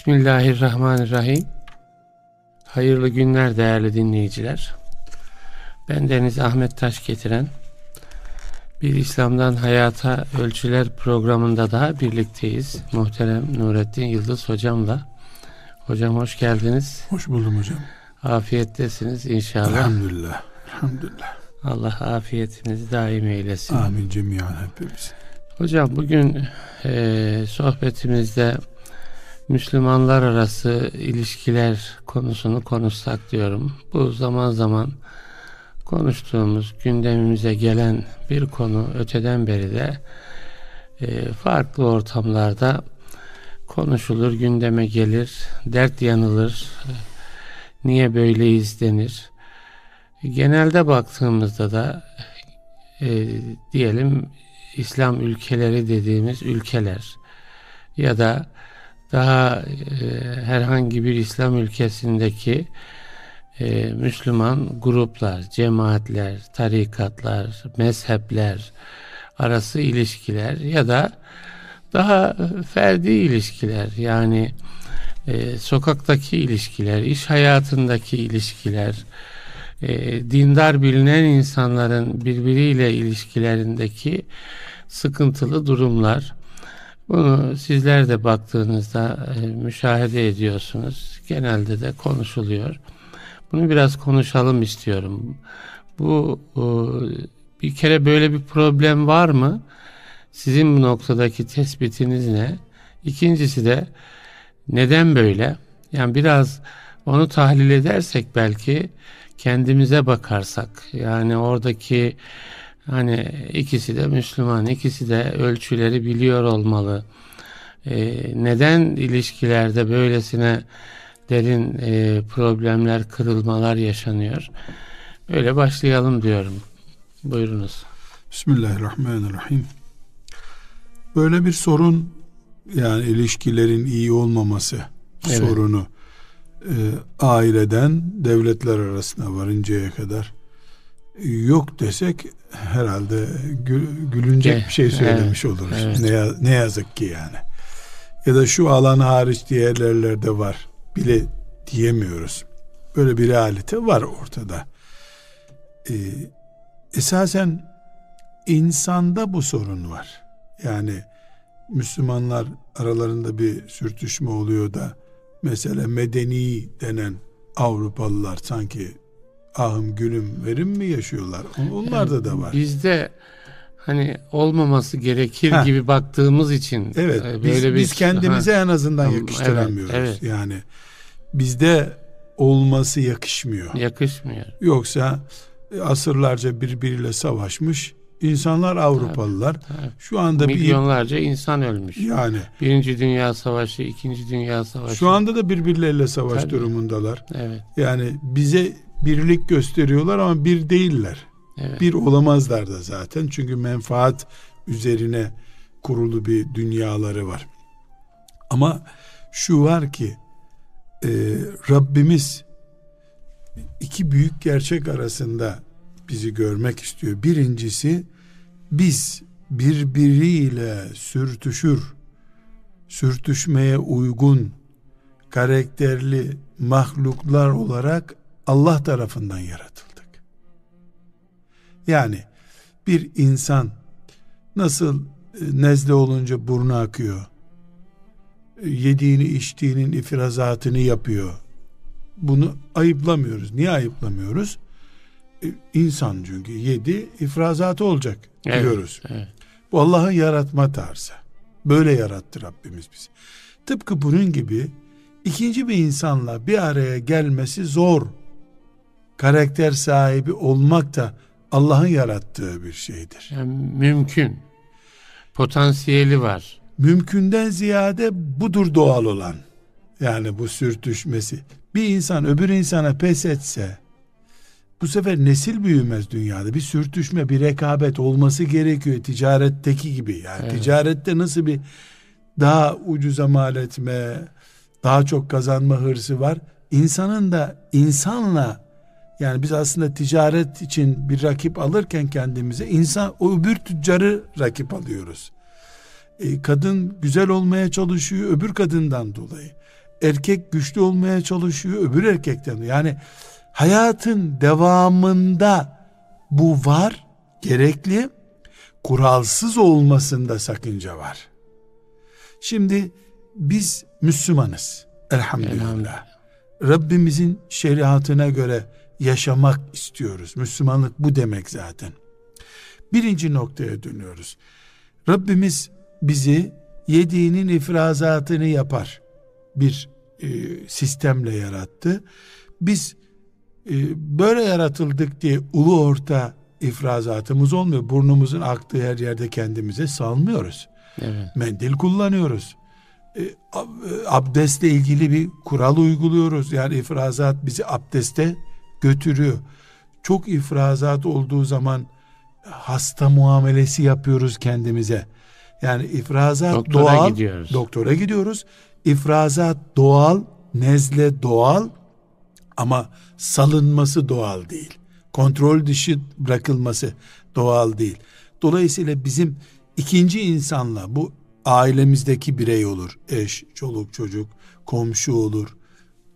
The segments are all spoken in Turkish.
Bismillahirrahmanirrahim. Hayırlı günler değerli dinleyiciler. Ben Deniz Ahmet Taş getiren bir İslam'dan Hayata Ölçüler programında daha birlikteyiz. Muhterem Nurettin Yıldız hocamla. Hocam hoş geldiniz. Hoş buldum hocam. Afiyettesiniz inşallah. Elhamdülillah. Elhamdülillah. Allah afiyetinizi daim eylesin. Amin cemiyan hepimiz. Hocam bugün e, sohbetimizde Müslümanlar arası ilişkiler konusunu konuşsak diyorum. Bu zaman zaman konuştuğumuz gündemimize gelen bir konu öteden beri de e, farklı ortamlarda konuşulur, gündeme gelir, dert yanılır, niye böyleyiz denir. Genelde baktığımızda da e, diyelim İslam ülkeleri dediğimiz ülkeler ya da daha e, herhangi bir İslam ülkesindeki e, Müslüman gruplar, cemaatler, tarikatlar, mezhepler arası ilişkiler ya da daha ferdi ilişkiler yani e, sokaktaki ilişkiler, iş hayatındaki ilişkiler, e, dindar bilinen insanların birbiriyle ilişkilerindeki sıkıntılı durumlar. Bunu sizler de baktığınızda e, müşahede ediyorsunuz. Genelde de konuşuluyor. Bunu biraz konuşalım istiyorum. Bu e, bir kere böyle bir problem var mı? Sizin bu noktadaki tespitiniz ne? İkincisi de neden böyle? Yani biraz onu tahlil edersek belki kendimize bakarsak yani oradaki hani ikisi de Müslüman ikisi de ölçüleri biliyor olmalı. Ee, neden ilişkilerde böylesine derin e, problemler, kırılmalar yaşanıyor? Öyle başlayalım diyorum. Buyurunuz. Bismillahirrahmanirrahim. Böyle bir sorun yani ilişkilerin iyi olmaması evet. sorunu e, aileden devletler arasına varıncaya kadar yok desek herhalde gül, gülünecek bir şey söylemiş evet, oluruz. Evet. Ne, ne yazık ki yani. Ya da şu alan hariç diğer yerlerde var bile diyemiyoruz. Böyle bir realite var ortada. Ee, esasen insanda bu sorun var. Yani Müslümanlar aralarında bir sürtüşme oluyor da mesela medeni denen Avrupalılar sanki ahım gülüm verim mi yaşıyorlar? Onlarda yani da var. Bizde hani olmaması gerekir ha. gibi baktığımız için evet e, böyle biz, bir biz kendimize ha. en azından yakıştıramıyoruz. Evet, evet. Yani bizde olması yakışmıyor. Yakışmıyor. Yoksa e, asırlarca birbiriyle savaşmış insanlar Avrupalılar. Tabii, tabii. Şu anda milyonlarca bir, insan ölmüş. Yani Birinci Dünya Savaşı, İkinci Dünya Savaşı. Şu anda da birbirleriyle savaş tabii. durumundalar. Evet. Yani bize birlik gösteriyorlar ama bir değiller. Evet. Bir olamazlar da zaten. Çünkü menfaat üzerine kurulu bir dünyaları var. Ama şu var ki e, Rabbimiz iki büyük gerçek arasında bizi görmek istiyor. Birincisi biz birbiriyle sürtüşür, sürtüşmeye uygun karakterli mahluklar olarak Allah tarafından yaratıldık. Yani bir insan nasıl e, nezle olunca burnu akıyor, e, yediğini içtiğinin ifrazatını yapıyor. Bunu ayıplamıyoruz. Niye ayıplamıyoruz? E, insan çünkü yedi ifrazatı olacak evet, diyoruz. Evet. Bu Allah'ın yaratma tarzı. Böyle yarattı Rabbimiz bizi. Tıpkı bunun gibi ikinci bir insanla bir araya gelmesi zor. Karakter sahibi olmak da Allah'ın yarattığı bir şeydir. Yani mümkün. Potansiyeli var. Mümkünden ziyade budur doğal olan. Yani bu sürtüşmesi. Bir insan öbür insana pes etse bu sefer nesil büyümez dünyada. Bir sürtüşme, bir rekabet olması gerekiyor ticaretteki gibi. Yani evet. ticarette nasıl bir daha ucuza mal etme, daha çok kazanma hırsı var. İnsanın da insanla yani biz aslında ticaret için bir rakip alırken kendimize insan o öbür tüccarı rakip alıyoruz. E, kadın güzel olmaya çalışıyor öbür kadından dolayı. erkek güçlü olmaya çalışıyor öbür erkekten yani hayatın devamında bu var gerekli kuralsız olmasında sakınca var. Şimdi biz Müslümanız elhamdülillah. elhamdülillah. Rabbimizin şeriatına göre yaşamak istiyoruz. Müslümanlık bu demek zaten. Birinci noktaya dönüyoruz. Rabbimiz bizi yediğinin ifrazatını yapar. Bir e, sistemle yarattı. Biz e, böyle yaratıldık diye ulu orta ifrazatımız olmuyor. Burnumuzun aktığı her yerde kendimize salmıyoruz. Evet. Mendil kullanıyoruz. E, e, abdestle ilgili bir kural uyguluyoruz. Yani ifrazat bizi abdeste götürüyor. Çok ifrazat olduğu zaman hasta muamelesi yapıyoruz kendimize. Yani ifrazat doktora doğal. Gidiyoruz. Doktora gidiyoruz. İfrazat doğal, nezle doğal ama salınması doğal değil. Kontrol dışı bırakılması doğal değil. Dolayısıyla bizim ikinci insanla bu ailemizdeki birey olur. Eş, çoluk, çocuk, komşu olur.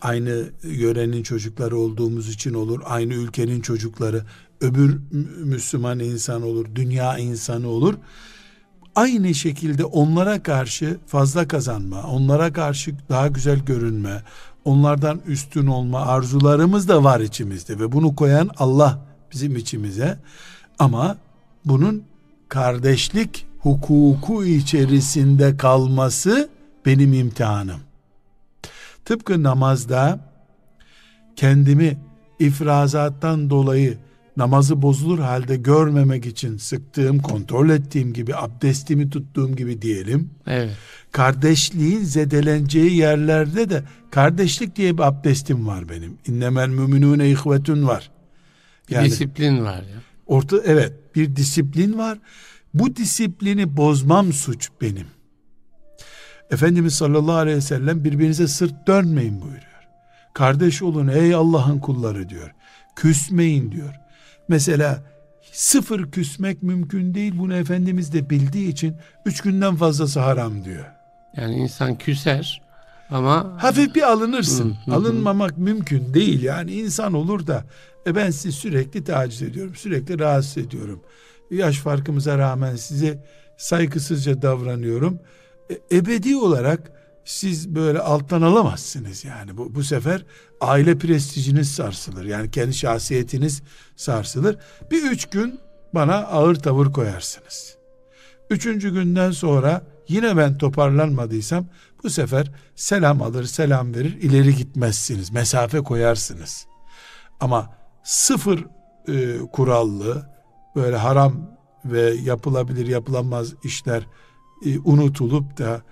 Aynı yörenin çocukları olduğumuz için olur. Aynı ülkenin çocukları, öbür Müslüman insan olur, dünya insanı olur. Aynı şekilde onlara karşı fazla kazanma, onlara karşı daha güzel görünme, onlardan üstün olma arzularımız da var içimizde ve bunu koyan Allah bizim içimize. Ama bunun kardeşlik hukuku içerisinde kalması benim imtihanım. Tıpkı namazda kendimi ifrazattan dolayı namazı bozulur halde görmemek için sıktığım, kontrol ettiğim gibi, abdestimi tuttuğum gibi diyelim. Evet. Kardeşliğin zedeleneceği yerlerde de kardeşlik diye bir abdestim var benim. İnnemel müminune ihvetun var. Yani, disiplin var ya. Orta evet bir disiplin var. Bu disiplini bozmam suç benim. Efendimiz sallallahu aleyhi ve sellem birbirinize sırt dönmeyin buyuruyor. Kardeş olun ey Allah'ın kulları diyor. Küsmeyin diyor. Mesela sıfır küsmek mümkün değil. Bunu Efendimiz de bildiği için üç günden fazlası haram diyor. Yani insan küser ama hafif bir alınırsın. Alınmamak mümkün değil. Yani insan olur da e ben sizi sürekli taciz ediyorum. Sürekli rahatsız ediyorum. Yaş farkımıza rağmen size saygısızca davranıyorum. E, ebedi olarak siz böyle alttan alamazsınız yani. Bu, bu sefer aile prestijiniz sarsılır. Yani kendi şahsiyetiniz sarsılır. Bir üç gün bana ağır tavır koyarsınız. Üçüncü günden sonra yine ben toparlanmadıysam bu sefer selam alır selam verir ileri gitmezsiniz. Mesafe koyarsınız. Ama sıfır e, kurallı böyle haram ve yapılabilir yapılamaz işler e, unutulup da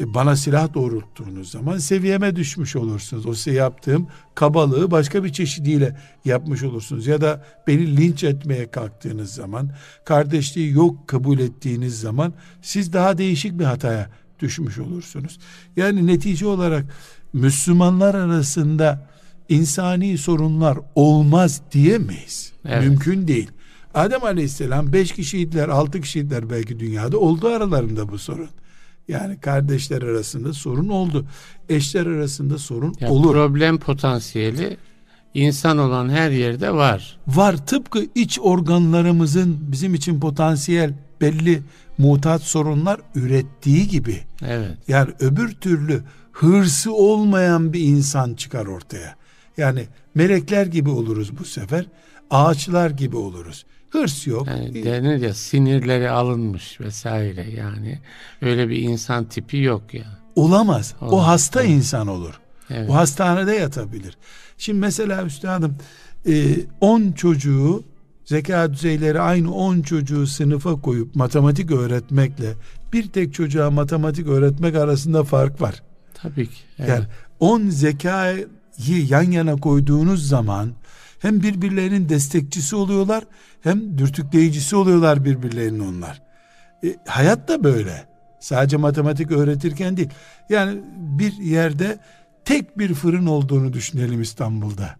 e, bana silah doğrulttuğunuz zaman seviyeme düşmüş olursunuz. O size yaptığım kabalığı başka bir çeşidiyle yapmış olursunuz. Ya da beni linç etmeye kalktığınız zaman, kardeşliği yok kabul ettiğiniz zaman siz daha değişik bir hataya düşmüş olursunuz. Yani netice olarak Müslümanlar arasında insani sorunlar olmaz diyemeyiz. Evet. Mümkün değil. Adem Aleyhisselam beş kişiydiler, altı kişiydiler belki dünyada. Oldu aralarında bu sorun. Yani kardeşler arasında sorun oldu. Eşler arasında sorun ya olur. Problem potansiyeli insan olan her yerde var. Var. Tıpkı iç organlarımızın bizim için potansiyel belli mutat sorunlar ürettiği gibi. Evet. Yani öbür türlü hırsı olmayan bir insan çıkar ortaya. Yani melekler gibi oluruz bu sefer. Ağaçlar gibi oluruz. Hırs yok. Yani denir ya sinirleri alınmış vesaire yani. Öyle bir insan tipi yok ya. Olamaz. Olamaz. O hasta evet. insan olur. Evet. O hastanede yatabilir. Şimdi mesela üstadım 10 e, çocuğu zeka düzeyleri aynı 10 çocuğu sınıfa koyup matematik öğretmekle bir tek çocuğa matematik öğretmek arasında fark var. Tabii ki. Evet. Yani 10 zekayı yan yana koyduğunuz zaman hem birbirlerinin destekçisi oluyorlar hem dürtükleyicisi oluyorlar birbirlerinin onlar. E, hayat da böyle. Sadece matematik öğretirken değil. Yani bir yerde tek bir fırın olduğunu düşünelim İstanbul'da.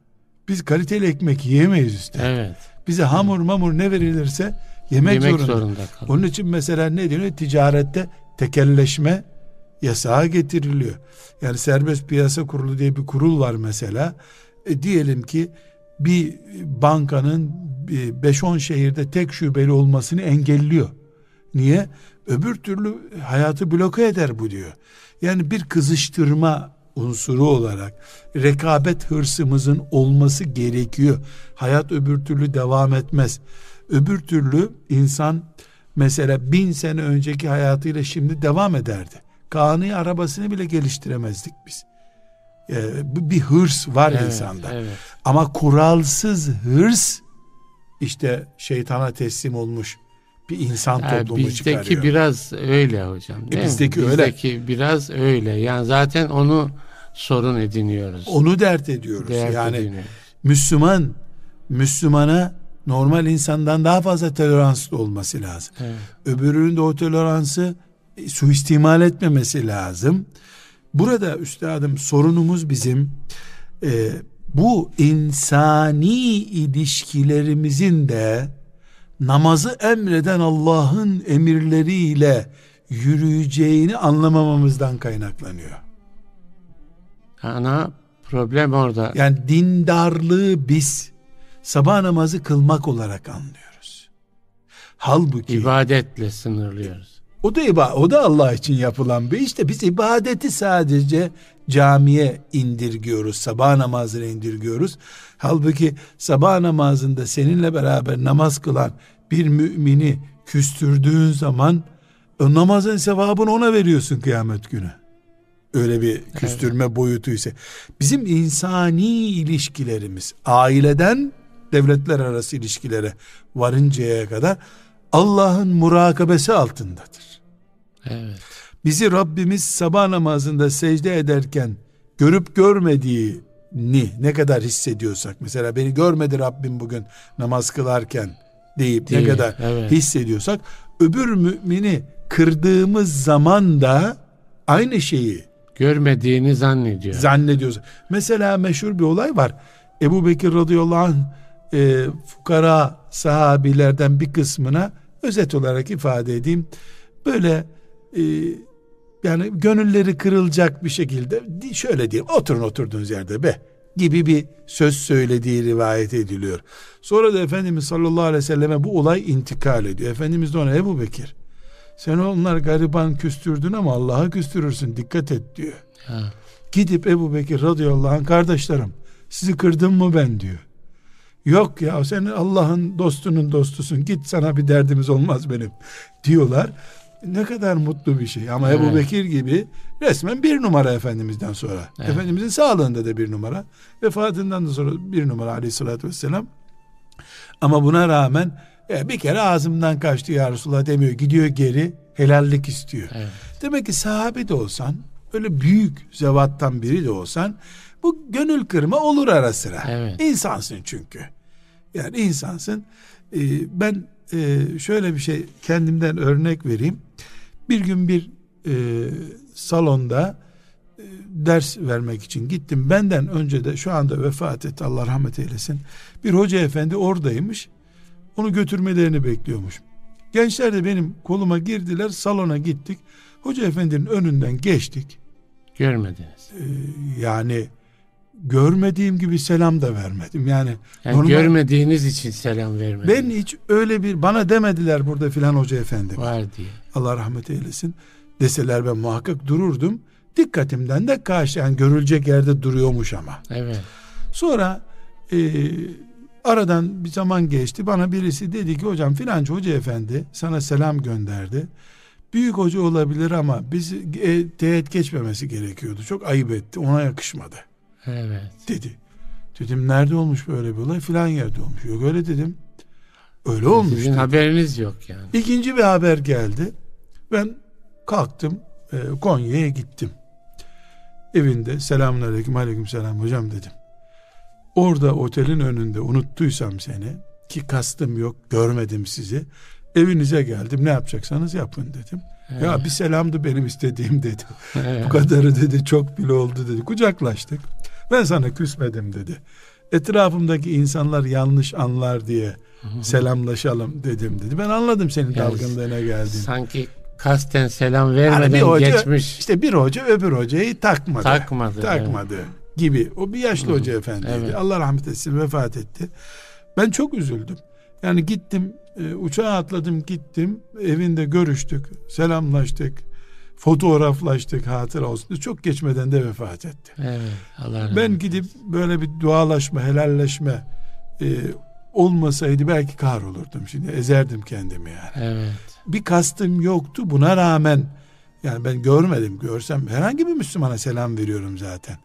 Biz kaliteli ekmek yiyemeyiz üstelik. Evet. Bize hamur mamur ne verilirse yemek, yemek zorunda. zorunda Onun için mesela ne diyor? Ticarette tekelleşme yasağa getiriliyor. Yani serbest piyasa kurulu diye bir kurul var mesela. E, diyelim ki bir bankanın 5-10 şehirde tek şubeli olmasını engelliyor. Niye? Öbür türlü hayatı bloke eder bu diyor. Yani bir kızıştırma unsuru olarak rekabet hırsımızın olması gerekiyor. Hayat öbür türlü devam etmez. Öbür türlü insan mesela bin sene önceki hayatıyla şimdi devam ederdi. Kani arabasını bile geliştiremezdik biz. Ee, bir hırs var evet, insanda. Evet. Ama kuralsız hırs işte şeytana teslim olmuş bir insan yani toplumu bizdeki çıkarıyor. Bizdeki biraz öyle hocam. E bizdeki mi? öyle. Bizdeki biraz öyle. Yani zaten onu sorun ediniyoruz. Onu dert ediyoruz. Dert yani ediniyoruz. Müslüman Müslümana normal insandan daha fazla toleranslı olması lazım. Evet. Öbürünün de o toleransı e, suistimal etmemesi lazım. Burada üstadım sorunumuz bizim e, bu insani ilişkilerimizin de namazı emreden Allah'ın emirleriyle yürüyeceğini anlamamamızdan kaynaklanıyor. Ana problem orada. Yani dindarlığı biz sabah namazı kılmak olarak anlıyoruz. Halbuki ibadetle sınırlıyoruz. O da ibadet, o da Allah için yapılan bir işte biz ibadeti sadece camiye indirgiyoruz. Sabah namazını indirgiyoruz. Halbuki sabah namazında seninle beraber namaz kılan bir mümini küstürdüğün zaman o namazın sevabını ona veriyorsun kıyamet günü. Öyle bir küstürme evet. boyutu ise. Bizim insani ilişkilerimiz aileden devletler arası ilişkilere varıncaya kadar Allah'ın murakabesi altındadır. Evet. Bizi Rabbimiz sabah namazında secde ederken görüp görmediğini ne kadar hissediyorsak mesela beni görmedi Rabbim bugün namaz kılarken deyip Değil, ne kadar evet. hissediyorsak öbür mümini kırdığımız zaman da aynı şeyi görmediğini zannediyor. Zannediyoruz. Mesela meşhur bir olay var. Ebu Bekir radıyallahu anh e, fukara sahabilerden bir kısmına özet olarak ifade edeyim. Böyle e, yani gönülleri kırılacak bir şekilde şöyle diyeyim oturun oturduğunuz yerde be gibi bir söz söylediği rivayet ediliyor. Sonra da Efendimiz sallallahu aleyhi ve selleme bu olay intikal ediyor. Efendimiz de ona Ebu Bekir sen onlar gariban küstürdün ama Allah'a küstürürsün dikkat et diyor. Ha. Gidip Ebu Bekir radıyallahu anh kardeşlerim sizi kırdım mı ben diyor. Yok ya sen Allah'ın dostunun dostusun git sana bir derdimiz olmaz benim diyorlar. Ne kadar mutlu bir şey ama evet. Ebu Bekir gibi resmen bir numara Efendimiz'den sonra. Evet. Efendimiz'in sağlığında da bir numara. Vefatından da sonra bir numara aleyhissalatü vesselam. Ama buna rağmen e, bir kere ağzımdan kaçtı ya Resulullah demiyor. Gidiyor geri helallik istiyor. Evet. Demek ki sahabe de olsan öyle büyük zevattan biri de olsan bu gönül kırma olur ara sıra. Evet. İnsansın çünkü. Yani insansın. Ee, ben e, şöyle bir şey kendimden örnek vereyim. Bir gün bir e, salonda e, ders vermek için gittim. Benden önce de şu anda vefat etti Allah rahmet eylesin. Bir hoca efendi oradaymış. Onu götürmelerini bekliyormuş. Gençler de benim koluma girdiler salona gittik. Hoca efendinin önünden geçtik. Görmediniz. Ee, yani görmediğim gibi selam da vermedim. Yani, yani normal, görmediğiniz için selam vermedim. Ben hiç öyle bir bana demediler burada filan hoca efendi. Var diye. Allah rahmet eylesin. Deseler ben muhakkak dururdum. Dikkatimden de karşı yani görülecek yerde duruyormuş ama. Evet. Sonra e, aradan bir zaman geçti. Bana birisi dedi ki hocam filanca hoca efendi sana selam gönderdi. Büyük hoca olabilir ama biz e, teğet geçmemesi gerekiyordu. Çok ayıp etti. Ona yakışmadı. Evet. Dedi. Dedim nerede olmuş böyle bir olay? Filan yerde olmuş. Yok öyle dedim. Öyle olmuş. Sizin haberiniz yok yani. İkinci bir haber geldi. Ben kalktım e, Konya'ya gittim. Evinde selamun aleyküm aleyküm selam hocam dedim. Orada otelin önünde unuttuysam seni ki kastım yok görmedim sizi. Evinize geldim ne yapacaksanız yapın dedim. Evet. Ya bir selamdı benim istediğim dedi. Evet. Bu kadarı dedi çok bile oldu dedi. Kucaklaştık. Ben sana küsmedim dedi. Etrafımdaki insanlar yanlış anlar diye selamlaşalım dedim dedi. Ben anladım senin yani, dalgınlığına geldiğini. Sanki kasten selam vermeden yani bir hoca, geçmiş. İşte bir hoca öbür hocayı takmadı. Takmadı. Takmadı evet. gibi. O bir yaşlı hoca efendiydi. Evet. Allah rahmet etsin vefat etti. Ben çok üzüldüm. Yani gittim e, uçağa atladım gittim evinde görüştük selamlaştık fotoğraflaştık hatıra olsun çok geçmeden de vefat etti. Evet, Allah ben gidip böyle bir dualaşma helalleşme e, olmasaydı belki kahrolurdum şimdi ezerdim kendimi yani. Evet. Bir kastım yoktu buna rağmen yani ben görmedim görsem herhangi bir Müslümana selam veriyorum zaten.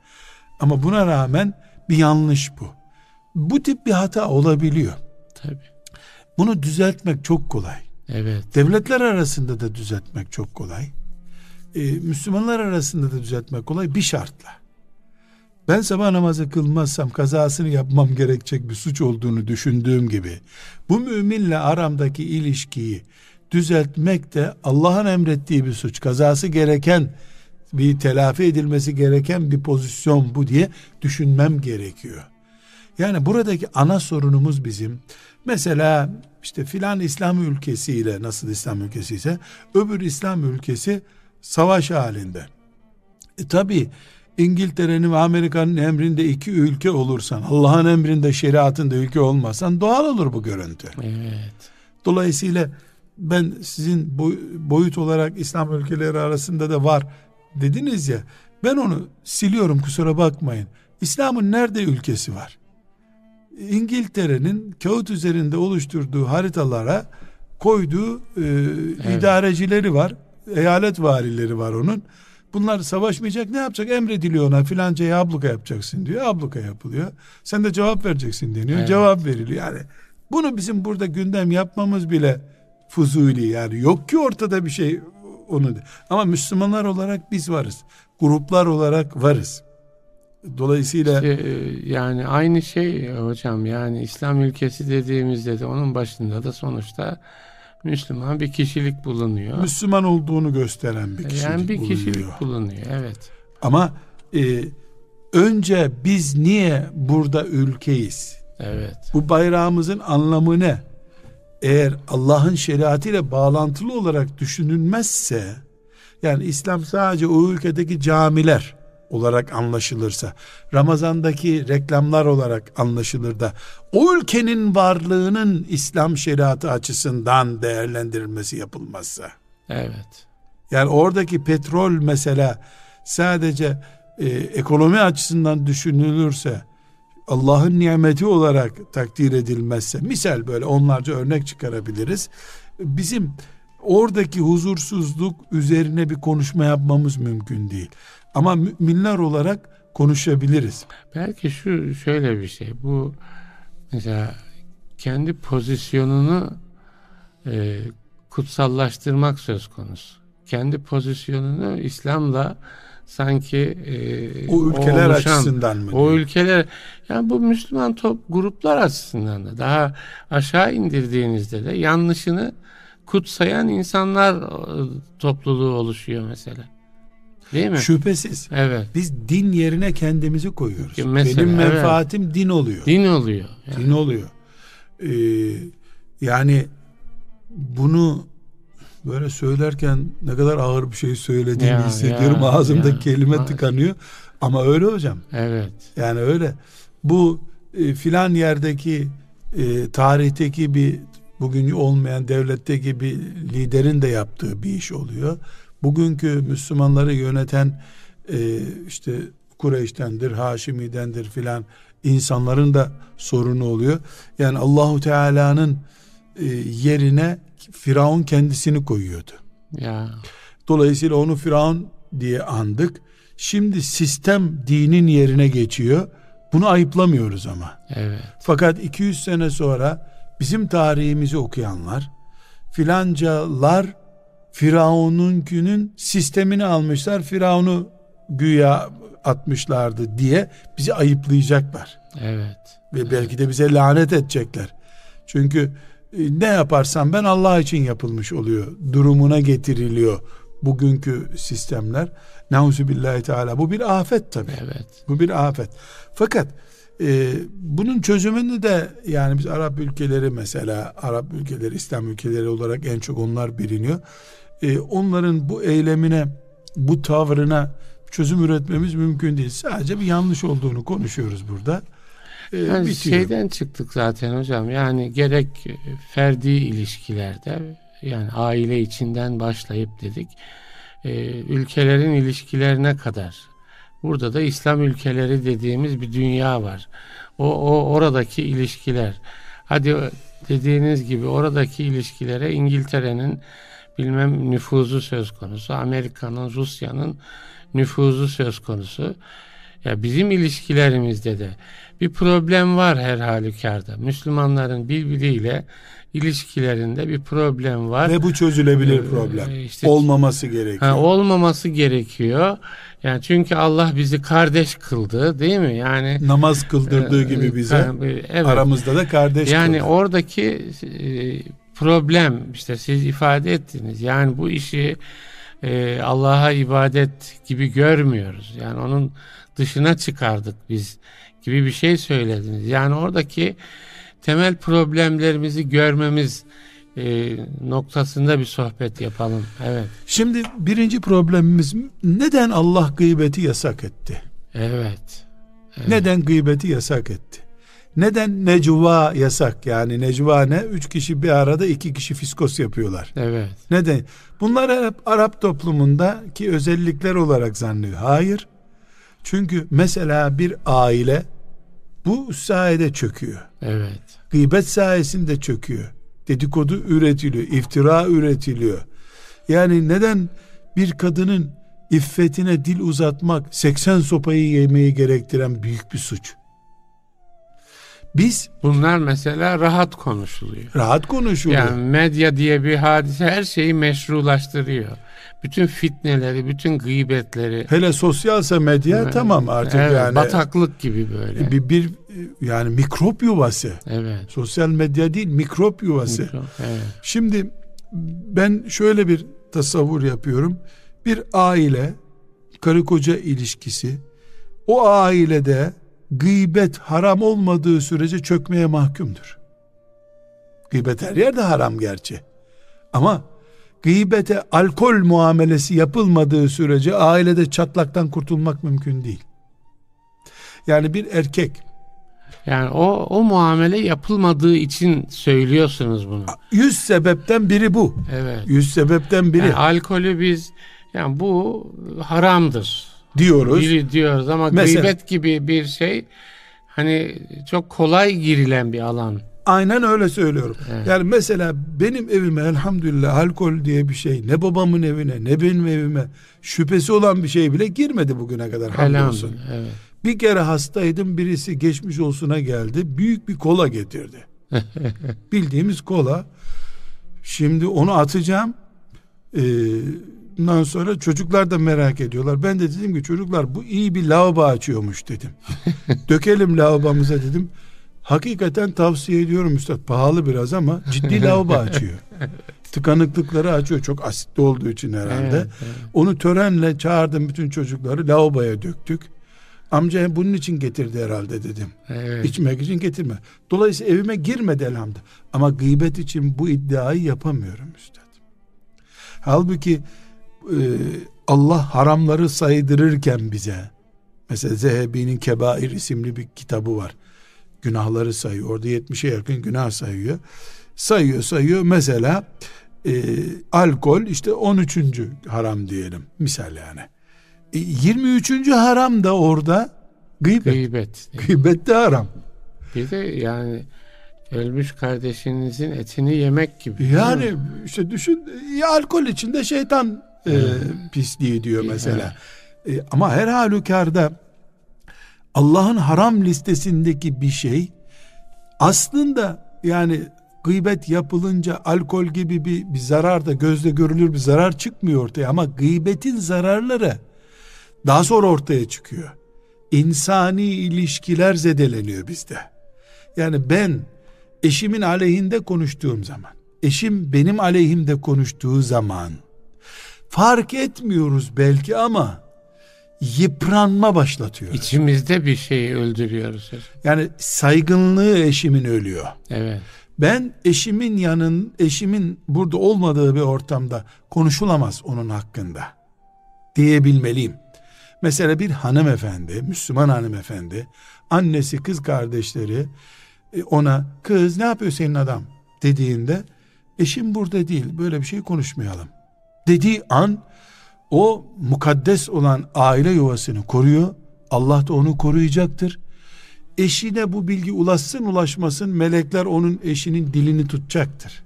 Ama buna rağmen bir yanlış bu. Bu tip bir hata olabiliyor. Tabii. Bunu düzeltmek çok kolay. Evet. Devletler arasında da düzeltmek çok kolay. Ee, Müslümanlar arasında da düzeltmek kolay bir şartla. Ben sabah namazı kılmazsam kazasını yapmam gerekecek bir suç olduğunu düşündüğüm gibi bu müminle aramdaki ilişkiyi düzeltmek de Allah'ın emrettiği bir suç. Kazası gereken bir telafi edilmesi gereken bir pozisyon bu diye düşünmem gerekiyor. Yani buradaki ana sorunumuz bizim mesela işte filan İslam ülkesiyle nasıl İslam ülkesi ise öbür İslam ülkesi savaş halinde. E tabi İngiltere'nin ve Amerika'nın emrinde iki ülke olursan, Allah'ın emrinde şeriatında ülke olmasan doğal olur bu görüntü. Evet. Dolayısıyla ben sizin boyut olarak İslam ülkeleri arasında da var dediniz ya, ben onu siliyorum kusura bakmayın. İslam'ın nerede ülkesi var? İngiltere'nin kağıt üzerinde oluşturduğu haritalara koyduğu e, evet. idarecileri var. Eyalet valileri var onun. Bunlar savaşmayacak ne yapacak? Emrediliyor ona filancaya abluka yapacaksın diyor. Abluka yapılıyor. Sen de cevap vereceksin deniyor. Evet. Cevap veriliyor. Yani bunu bizim burada gündem yapmamız bile fuzuli yani yok ki ortada bir şey onu. Ama Müslümanlar olarak biz varız. Gruplar olarak varız. Dolayısıyla işte, e, yani aynı şey hocam yani İslam ülkesi dediğimizde de onun başında da sonuçta Müslüman bir kişilik bulunuyor. Müslüman olduğunu gösteren bir kişilik Yani bir bulunuyor. kişilik bulunuyor evet. Ama e, önce biz niye burada ülkeyiz? Evet. Bu bayrağımızın anlamı ne? Eğer Allah'ın şeriatıyla bağlantılı olarak düşünülmezse yani İslam sadece o ülkedeki camiler olarak anlaşılırsa, Ramazan'daki reklamlar olarak anlaşılır da, o ülkenin varlığının İslam şeriatı açısından değerlendirilmesi yapılmazsa. Evet. Yani oradaki petrol mesela sadece e, ekonomi açısından düşünülürse, Allah'ın nimeti olarak takdir edilmezse, misal böyle onlarca örnek çıkarabiliriz. Bizim oradaki huzursuzluk üzerine bir konuşma yapmamız mümkün değil. Ama müminler olarak konuşabiliriz. Belki şu şöyle bir şey. Bu mesela kendi pozisyonunu e, kutsallaştırmak söz konusu. Kendi pozisyonunu İslam'la sanki e, o ülkeler oluşan, açısından mı? O ülkeler yani bu Müslüman top gruplar açısından da daha aşağı indirdiğinizde de yanlışını kutsayan insanlar e, topluluğu oluşuyor mesela. Değil mi? Şüphesiz. Evet. Biz din yerine kendimizi koyuyoruz. Mesela, Benim menfaatim evet. din oluyor. Din oluyor. Yani. Din oluyor. Ee, yani bunu böyle söylerken ne kadar ağır bir şey söylediğimi ya, hissediyorum. Ya, Ağzımda ya. kelime tıkanıyor. Ama öyle hocam. Evet. Yani öyle. Bu e, filan yerdeki e, tarihteki bir bugün olmayan devletteki bir liderin de yaptığı bir iş oluyor bugünkü Müslümanları yöneten e, işte Kureyş'tendir, Haşimi'dendir filan insanların da sorunu oluyor. Yani Allahu Teala'nın e, yerine Firavun kendisini koyuyordu. Ya. Dolayısıyla onu Firavun diye andık. Şimdi sistem dinin yerine geçiyor. Bunu ayıplamıyoruz ama. Evet. Fakat 200 sene sonra bizim tarihimizi okuyanlar filancalar Firavun'unkünün sistemini almışlar. Firavun'u güya atmışlardı diye bizi ayıplayacaklar. Evet. Ve evet. belki de bize lanet edecekler. Çünkü e, ne yaparsam ben Allah için yapılmış oluyor. Durumuna getiriliyor bugünkü sistemler. Nauzu billahi teala. Bu bir afet tabi. Evet. Bu bir afet. Fakat e, bunun çözümünü de yani biz Arap ülkeleri mesela Arap ülkeleri İslam ülkeleri olarak en çok onlar biliniyor e, onların bu eylemine, bu tavrına çözüm üretmemiz mümkün değil. Sadece bir yanlış olduğunu konuşuyoruz burada. E, yani bitiyor. şeyden çıktık zaten hocam. Yani gerek ferdi ilişkilerde yani aile içinden başlayıp dedik. E, ülkelerin ilişkilerine kadar. Burada da İslam ülkeleri dediğimiz bir dünya var. O, o oradaki ilişkiler. Hadi dediğiniz gibi oradaki ilişkilere İngiltere'nin bilmem nüfuzu söz konusu, Amerika'nın, Rusya'nın nüfuzu söz konusu. Ya bizim ilişkilerimizde de bir problem var her halükarda. Müslümanların birbiriyle ilişkilerinde bir problem var. Ve bu çözülebilir ee, problem. İşte, olmaması gerekiyor. Ha, olmaması gerekiyor. Yani çünkü Allah bizi kardeş kıldı değil mi? Yani namaz kıldırdığı e, gibi bize evet. aramızda da kardeş Yani kıldı. oradaki e, problem işte siz ifade ettiniz. Yani bu işi e, Allah'a ibadet gibi görmüyoruz. Yani onun dışına çıkardık biz gibi bir şey söylediniz. Yani oradaki temel problemlerimizi görmemiz e, noktasında bir sohbet yapalım. Evet. Şimdi birinci problemimiz neden Allah gıybeti yasak etti? Evet. evet. Neden gıybeti yasak etti? Neden necva yasak? Yani necva ne? Üç kişi bir arada iki kişi fiskos yapıyorlar. Evet. Neden? Bunlar hep Arap toplumunda ki özellikler olarak zannediyor. Hayır. Çünkü mesela bir aile bu sayede çöküyor. Evet. Gıybet sayesinde çöküyor. Dedikodu üretiliyor, iftira üretiliyor. Yani neden bir kadının iffetine dil uzatmak 80 sopayı yemeyi gerektiren büyük bir suç? Biz bunlar mesela rahat konuşuluyor. Rahat konuşuluyor. Yani medya diye bir hadise her şeyi meşrulaştırıyor. Bütün fitneleri, bütün gıybetleri. Hele sosyalse medya evet. tamam artık evet, yani. Bataklık gibi böyle. Bir, bir yani mikrop yuvası. Evet. Sosyal medya değil mikrop yuvası. Mikro, evet. Şimdi ben şöyle bir tasavvur yapıyorum. Bir aile karı koca ilişkisi o ailede gıybet haram olmadığı sürece çökmeye mahkumdur. Gıybet her yerde haram gerçi. Ama gıybete alkol muamelesi yapılmadığı sürece ailede çatlaktan kurtulmak mümkün değil. Yani bir erkek yani o o muamele yapılmadığı için söylüyorsunuz bunu. Yüz sebepten biri bu. Evet. Yüz sebepten biri. Yani alkolü biz yani bu haramdır diyoruz. Biri diyoruz ama Mesela, gıybet gibi bir şey hani çok kolay girilen bir alan. Aynen öyle söylüyorum. Evet. Yani mesela benim evime elhamdülillah alkol diye bir şey ne babamın evine ne benim evime şüphesi olan bir şey bile girmedi bugüne kadar hamdolsun. Evet. Bir kere hastaydım birisi geçmiş olsuna geldi büyük bir kola getirdi. Bildiğimiz kola. Şimdi onu atacağım. Ee, Bundan sonra çocuklar da merak ediyorlar. Ben de dedim ki çocuklar bu iyi bir lavabo açıyormuş dedim. Dökelim lavabamıza dedim. Hakikaten tavsiye ediyorum üstad. Pahalı biraz ama ciddi lavabo açıyor. Tıkanıklıkları açıyor. Çok asitli olduğu için herhalde. Evet, evet. Onu törenle çağırdım bütün çocukları lavaboya döktük. Amca bunun için getirdi herhalde dedim. Evet. İçmek için getirme. Dolayısıyla evime girmedi elhamdülillah. Ama gıybet için bu iddiayı yapamıyorum üstad. Halbuki e, Allah haramları saydırırken bize mesela Zehebi'nin Kebair isimli bir kitabı var. Günahları sayıyor. Orada 70'e yakın günah sayıyor. Sayıyor sayıyor. Mesela e, alkol işte 13. haram diyelim. Misal yani. E, 23. haram da orada gıybet. Gıybet. Gıybet de haram. Bir de yani ölmüş kardeşinizin etini yemek gibi. Yani işte düşün ya alkol içinde şeytan e, pisliği diyor mesela. E, ama her halükarda Allah'ın haram listesindeki bir şey aslında yani gıybet yapılınca alkol gibi bir, bir zarar da gözle görülür bir zarar çıkmıyor ortaya ama gıybetin zararları daha sonra ortaya çıkıyor. İnsani ilişkiler zedeleniyor bizde. Yani ben eşimin aleyhinde konuştuğum zaman, eşim benim aleyhimde konuştuğu zaman fark etmiyoruz belki ama yıpranma başlatıyor. İçimizde bir şeyi öldürüyoruz. Yani saygınlığı eşimin ölüyor. Evet. Ben eşimin yanın eşimin burada olmadığı bir ortamda konuşulamaz onun hakkında diyebilmeliyim. Mesela bir hanımefendi, Müslüman hanımefendi, annesi, kız kardeşleri e, ona kız ne yapıyor senin adam dediğinde eşim burada değil böyle bir şey konuşmayalım dediği an o mukaddes olan aile yuvasını koruyor. Allah da onu koruyacaktır. Eşine bu bilgi ulaşsın ulaşmasın melekler onun eşinin dilini tutacaktır.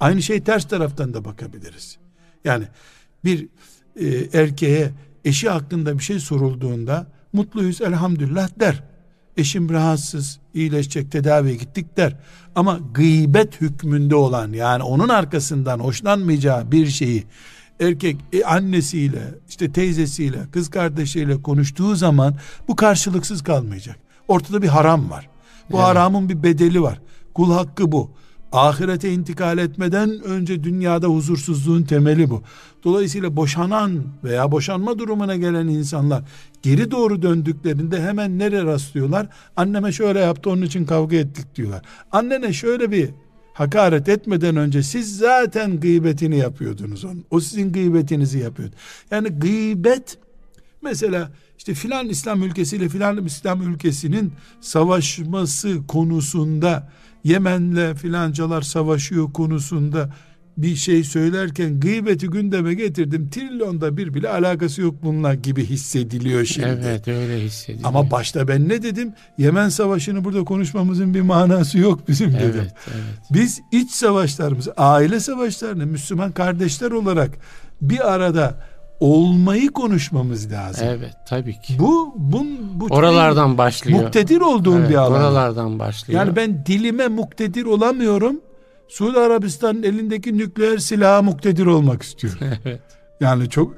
Aynı şey ters taraftan da bakabiliriz. Yani bir e, erkeğe eşi hakkında bir şey sorulduğunda mutluyuz elhamdülillah der. Eşim rahatsız, iyileşecek, tedaviye gittik der. Ama gıybet hükmünde olan yani onun arkasından hoşlanmayacağı bir şeyi erkek e, annesiyle, işte teyzesiyle, kız kardeşiyle konuştuğu zaman bu karşılıksız kalmayacak. Ortada bir haram var. Bu evet. haramın bir bedeli var. Kul hakkı bu. Ahirete intikal etmeden önce dünyada huzursuzluğun temeli bu. Dolayısıyla boşanan veya boşanma durumuna gelen insanlar geri doğru döndüklerinde hemen nereye rastlıyorlar? Anneme şöyle yaptı onun için kavga ettik diyorlar. Annene şöyle bir hakaret etmeden önce siz zaten gıybetini yapıyordunuz onun. O sizin gıybetinizi yapıyordu. Yani gıybet mesela işte filan İslam ülkesiyle filan İslam ülkesinin savaşması konusunda Yemen'le filancalar savaşıyor konusunda bir şey söylerken gıybeti gündeme getirdim. Trilyonda bir bile alakası yok bununla gibi hissediliyor şimdi. Evet öyle hissediliyor. Ama başta ben ne dedim? Yemen savaşını burada konuşmamızın bir manası yok bizim dedim. Evet, evet. Biz iç savaşlarımızı, aile savaşlarını Müslüman kardeşler olarak bir arada olmayı konuşmamız lazım. Evet tabii ki. Bu bun bu oralardan başlıyor. Muktedir olduğum evet, bir alan. Oralardan başlıyor. Yani ben dilime muktedir olamıyorum. Suudi Arabistan'ın elindeki nükleer silaha muktedir olmak istiyorum. evet. Yani çok e,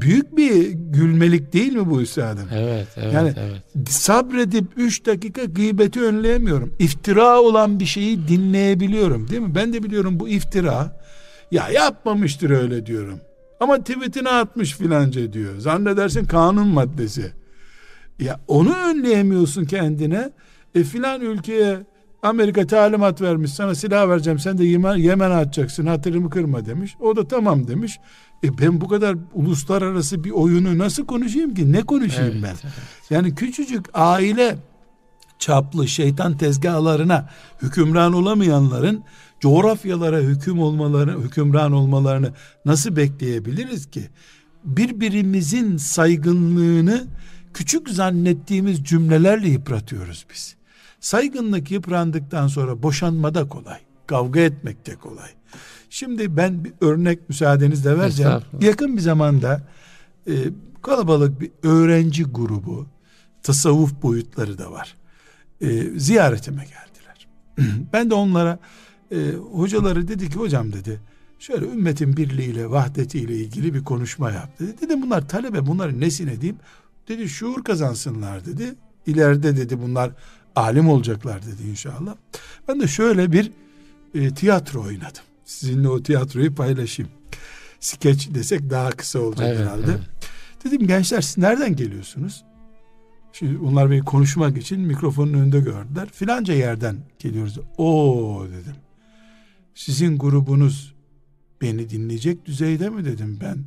büyük bir gülmelik değil mi bu üstadım? Evet, evet, yani evet. sabredip üç dakika gıybeti önleyemiyorum. İftira olan bir şeyi dinleyebiliyorum değil mi? Ben de biliyorum bu iftira. Ya yapmamıştır öyle diyorum. Ama tweetini atmış filanca diyor. Zannedersin kanun maddesi. Ya onu önleyemiyorsun kendine. E filan ülkeye Amerika talimat vermiş sana silah vereceğim sen de Yemen, Yemen atacaksın hatırımı kırma demiş. O da tamam demiş. E ben bu kadar uluslararası bir oyunu nasıl konuşayım ki? Ne konuşayım evet, ben? Evet. Yani küçücük aile çaplı şeytan tezgahlarına hükümran olamayanların coğrafyalara hüküm olmaları, hükümran olmalarını nasıl bekleyebiliriz ki? Birbirimizin saygınlığını küçük zannettiğimiz cümlelerle yıpratıyoruz biz. Saygınlık yıprandıktan sonra boşanma da kolay. Kavga etmek de kolay. Şimdi ben bir örnek müsaadenizle vereceğim. Yakın bir zamanda e, kalabalık bir öğrenci grubu, tasavvuf boyutları da var. E, ziyaretime geldiler. ben de onlara e, hocaları dedi ki hocam dedi şöyle ümmetin birliğiyle vahdetiyle ilgili bir konuşma yaptı. Dedi. Dedim bunlar talebe bunların nesine diyeyim. Dedi şuur kazansınlar dedi. İleride dedi bunlar alim olacaklar dedi inşallah. Ben de şöyle bir e, tiyatro oynadım. Sizinle o tiyatroyu paylaşayım. Skeç desek daha kısa olacak evet, herhalde. Evet. Dedim gençler siz nereden geliyorsunuz? Şimdi onlar beni konuşmak için mikrofonun önünde gördüler. Filanca yerden geliyoruz. O dedim. Sizin grubunuz beni dinleyecek düzeyde mi dedim ben.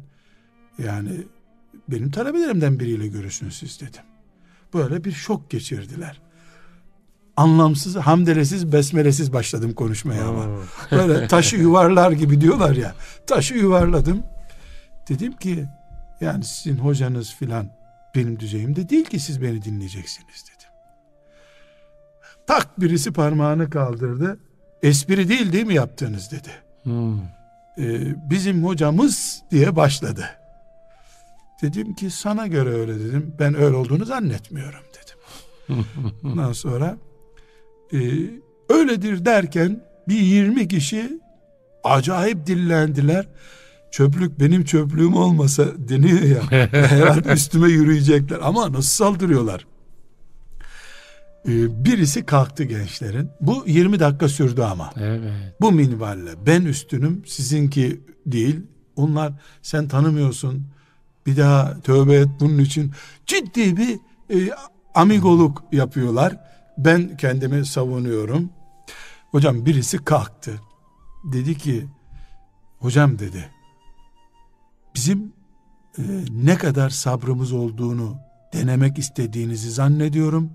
Yani benim talebelerimden biriyle görüşsünüz siz dedim. Böyle bir şok geçirdiler anlamsız, hamdelesiz, besmelesiz başladım konuşmaya ama. Böyle taşı yuvarlar gibi diyorlar ya. Taşı yuvarladım. Dedim ki yani sizin hocanız filan benim düzeyimde değil ki siz beni dinleyeceksiniz dedim. Tak birisi parmağını kaldırdı. Espri değil değil mi yaptığınız dedi. Hmm. Ee, bizim hocamız diye başladı. Dedim ki sana göre öyle dedim. Ben öyle olduğunu zannetmiyorum dedim. Ondan sonra e, öyledir derken bir 20 kişi acayip dillendiler. Çöplük benim çöplüğüm olmasa deniyor ya. herhalde üstüme yürüyecekler ama nasıl saldırıyorlar. Ee, birisi kalktı gençlerin. Bu 20 dakika sürdü ama. Evet. Bu minvalle ben üstünüm sizinki değil. Onlar sen tanımıyorsun. Bir daha tövbe et bunun için. Ciddi bir e, amigoluk yapıyorlar. Ben kendimi savunuyorum. Hocam birisi kalktı. Dedi ki hocam dedi bizim e, ne kadar sabrımız olduğunu denemek istediğinizi zannediyorum.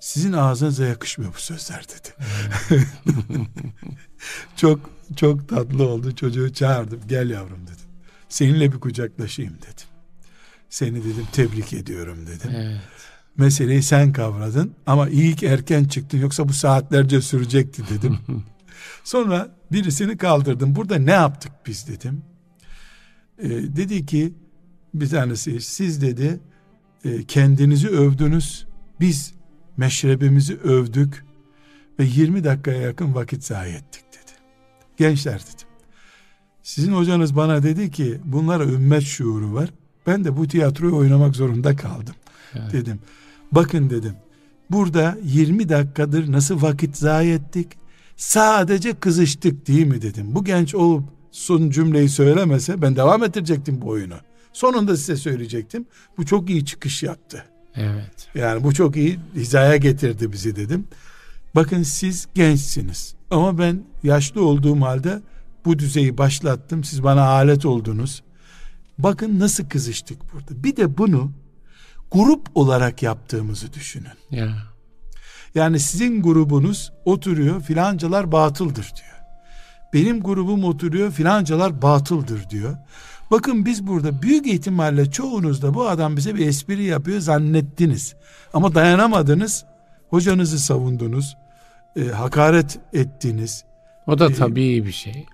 Sizin ağzınıza yakışmıyor bu sözler dedi. çok çok tatlı oldu. Çocuğu çağırdım. Gel yavrum dedim. Seninle bir kucaklaşayım dedim. Seni dedim tebrik ediyorum dedim. Evet. Meseleyi sen kavradın ama iyi ki erken çıktın yoksa bu saatlerce sürecekti dedim. Sonra birisini kaldırdım. Burada ne yaptık biz dedim. Ee, dedi ki bir tanesi siz dedi e, kendinizi övdünüz. Biz meşrebimizi övdük ve 20 dakikaya yakın vakit zayi ettik dedi. Gençler dedim. Sizin hocanız bana dedi ki bunlara ümmet şuuru var. Ben de bu tiyatroyu oynamak zorunda kaldım. Evet. Dedim. Bakın dedim. Burada 20 dakikadır nasıl vakit zayi ettik? Sadece kızıştık değil mi dedim. Bu genç olup son cümleyi söylemese ben devam ettirecektim bu oyunu. Sonunda size söyleyecektim. Bu çok iyi çıkış yaptı. Evet. Yani bu çok iyi hizaya getirdi bizi dedim. Bakın siz gençsiniz. Ama ben yaşlı olduğum halde bu düzeyi başlattım. Siz bana alet oldunuz. Bakın nasıl kızıştık burada. Bir de bunu grup olarak yaptığımızı düşünün. Ya. Yani sizin grubunuz oturuyor filancalar batıldır diyor. Benim grubum oturuyor filancalar batıldır diyor. Bakın biz burada büyük ihtimalle çoğunuz da bu adam bize bir espri yapıyor zannettiniz. Ama dayanamadınız. Hocanızı savundunuz. E, hakaret ettiniz. O da e, tabii bir şey.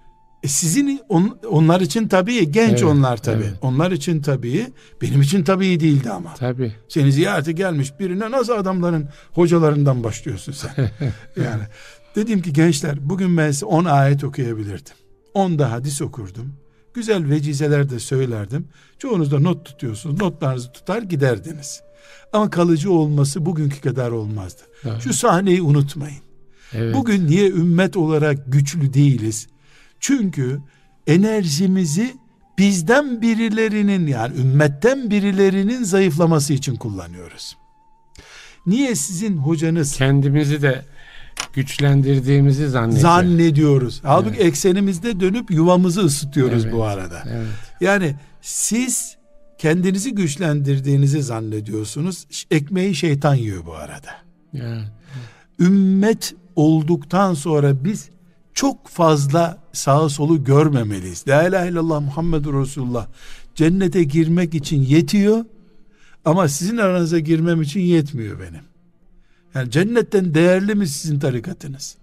E sizin on, onlar için tabii genç evet, onlar tabii. Evet. Onlar için tabii. Benim için tabii değildi ama. Tabii. Seni ziyarete gelmiş birine nasıl adamların hocalarından başlıyorsun sen? yani dedim ki gençler bugün ben size 10 ayet okuyabilirdim. 10 da hadis okurdum. Güzel vecizeler de söylerdim. Çoğunuz da not tutuyorsunuz. Notlarınızı tutar giderdiniz. Ama kalıcı olması bugünkü kadar olmazdı. Evet. Şu sahneyi unutmayın. Evet. Bugün niye ümmet olarak güçlü değiliz? Çünkü enerjimizi bizden birilerinin yani ümmetten birilerinin zayıflaması için kullanıyoruz. Niye sizin hocanız kendimizi de güçlendirdiğimizi zannediyoruz. Zannediyoruz. Halbuki evet. eksenimizde dönüp yuvamızı ısıtıyoruz evet. bu arada. Evet. Yani siz kendinizi güçlendirdiğinizi zannediyorsunuz. Ekmeği şeytan yiyor bu arada. Evet. Ümmet olduktan sonra biz çok fazla sağı solu görmemeliyiz. La ilahe illallah Muhammedur Resulullah cennete girmek için yetiyor ama sizin aranıza girmem için yetmiyor benim. Yani cennetten değerli mi sizin tarikatınız?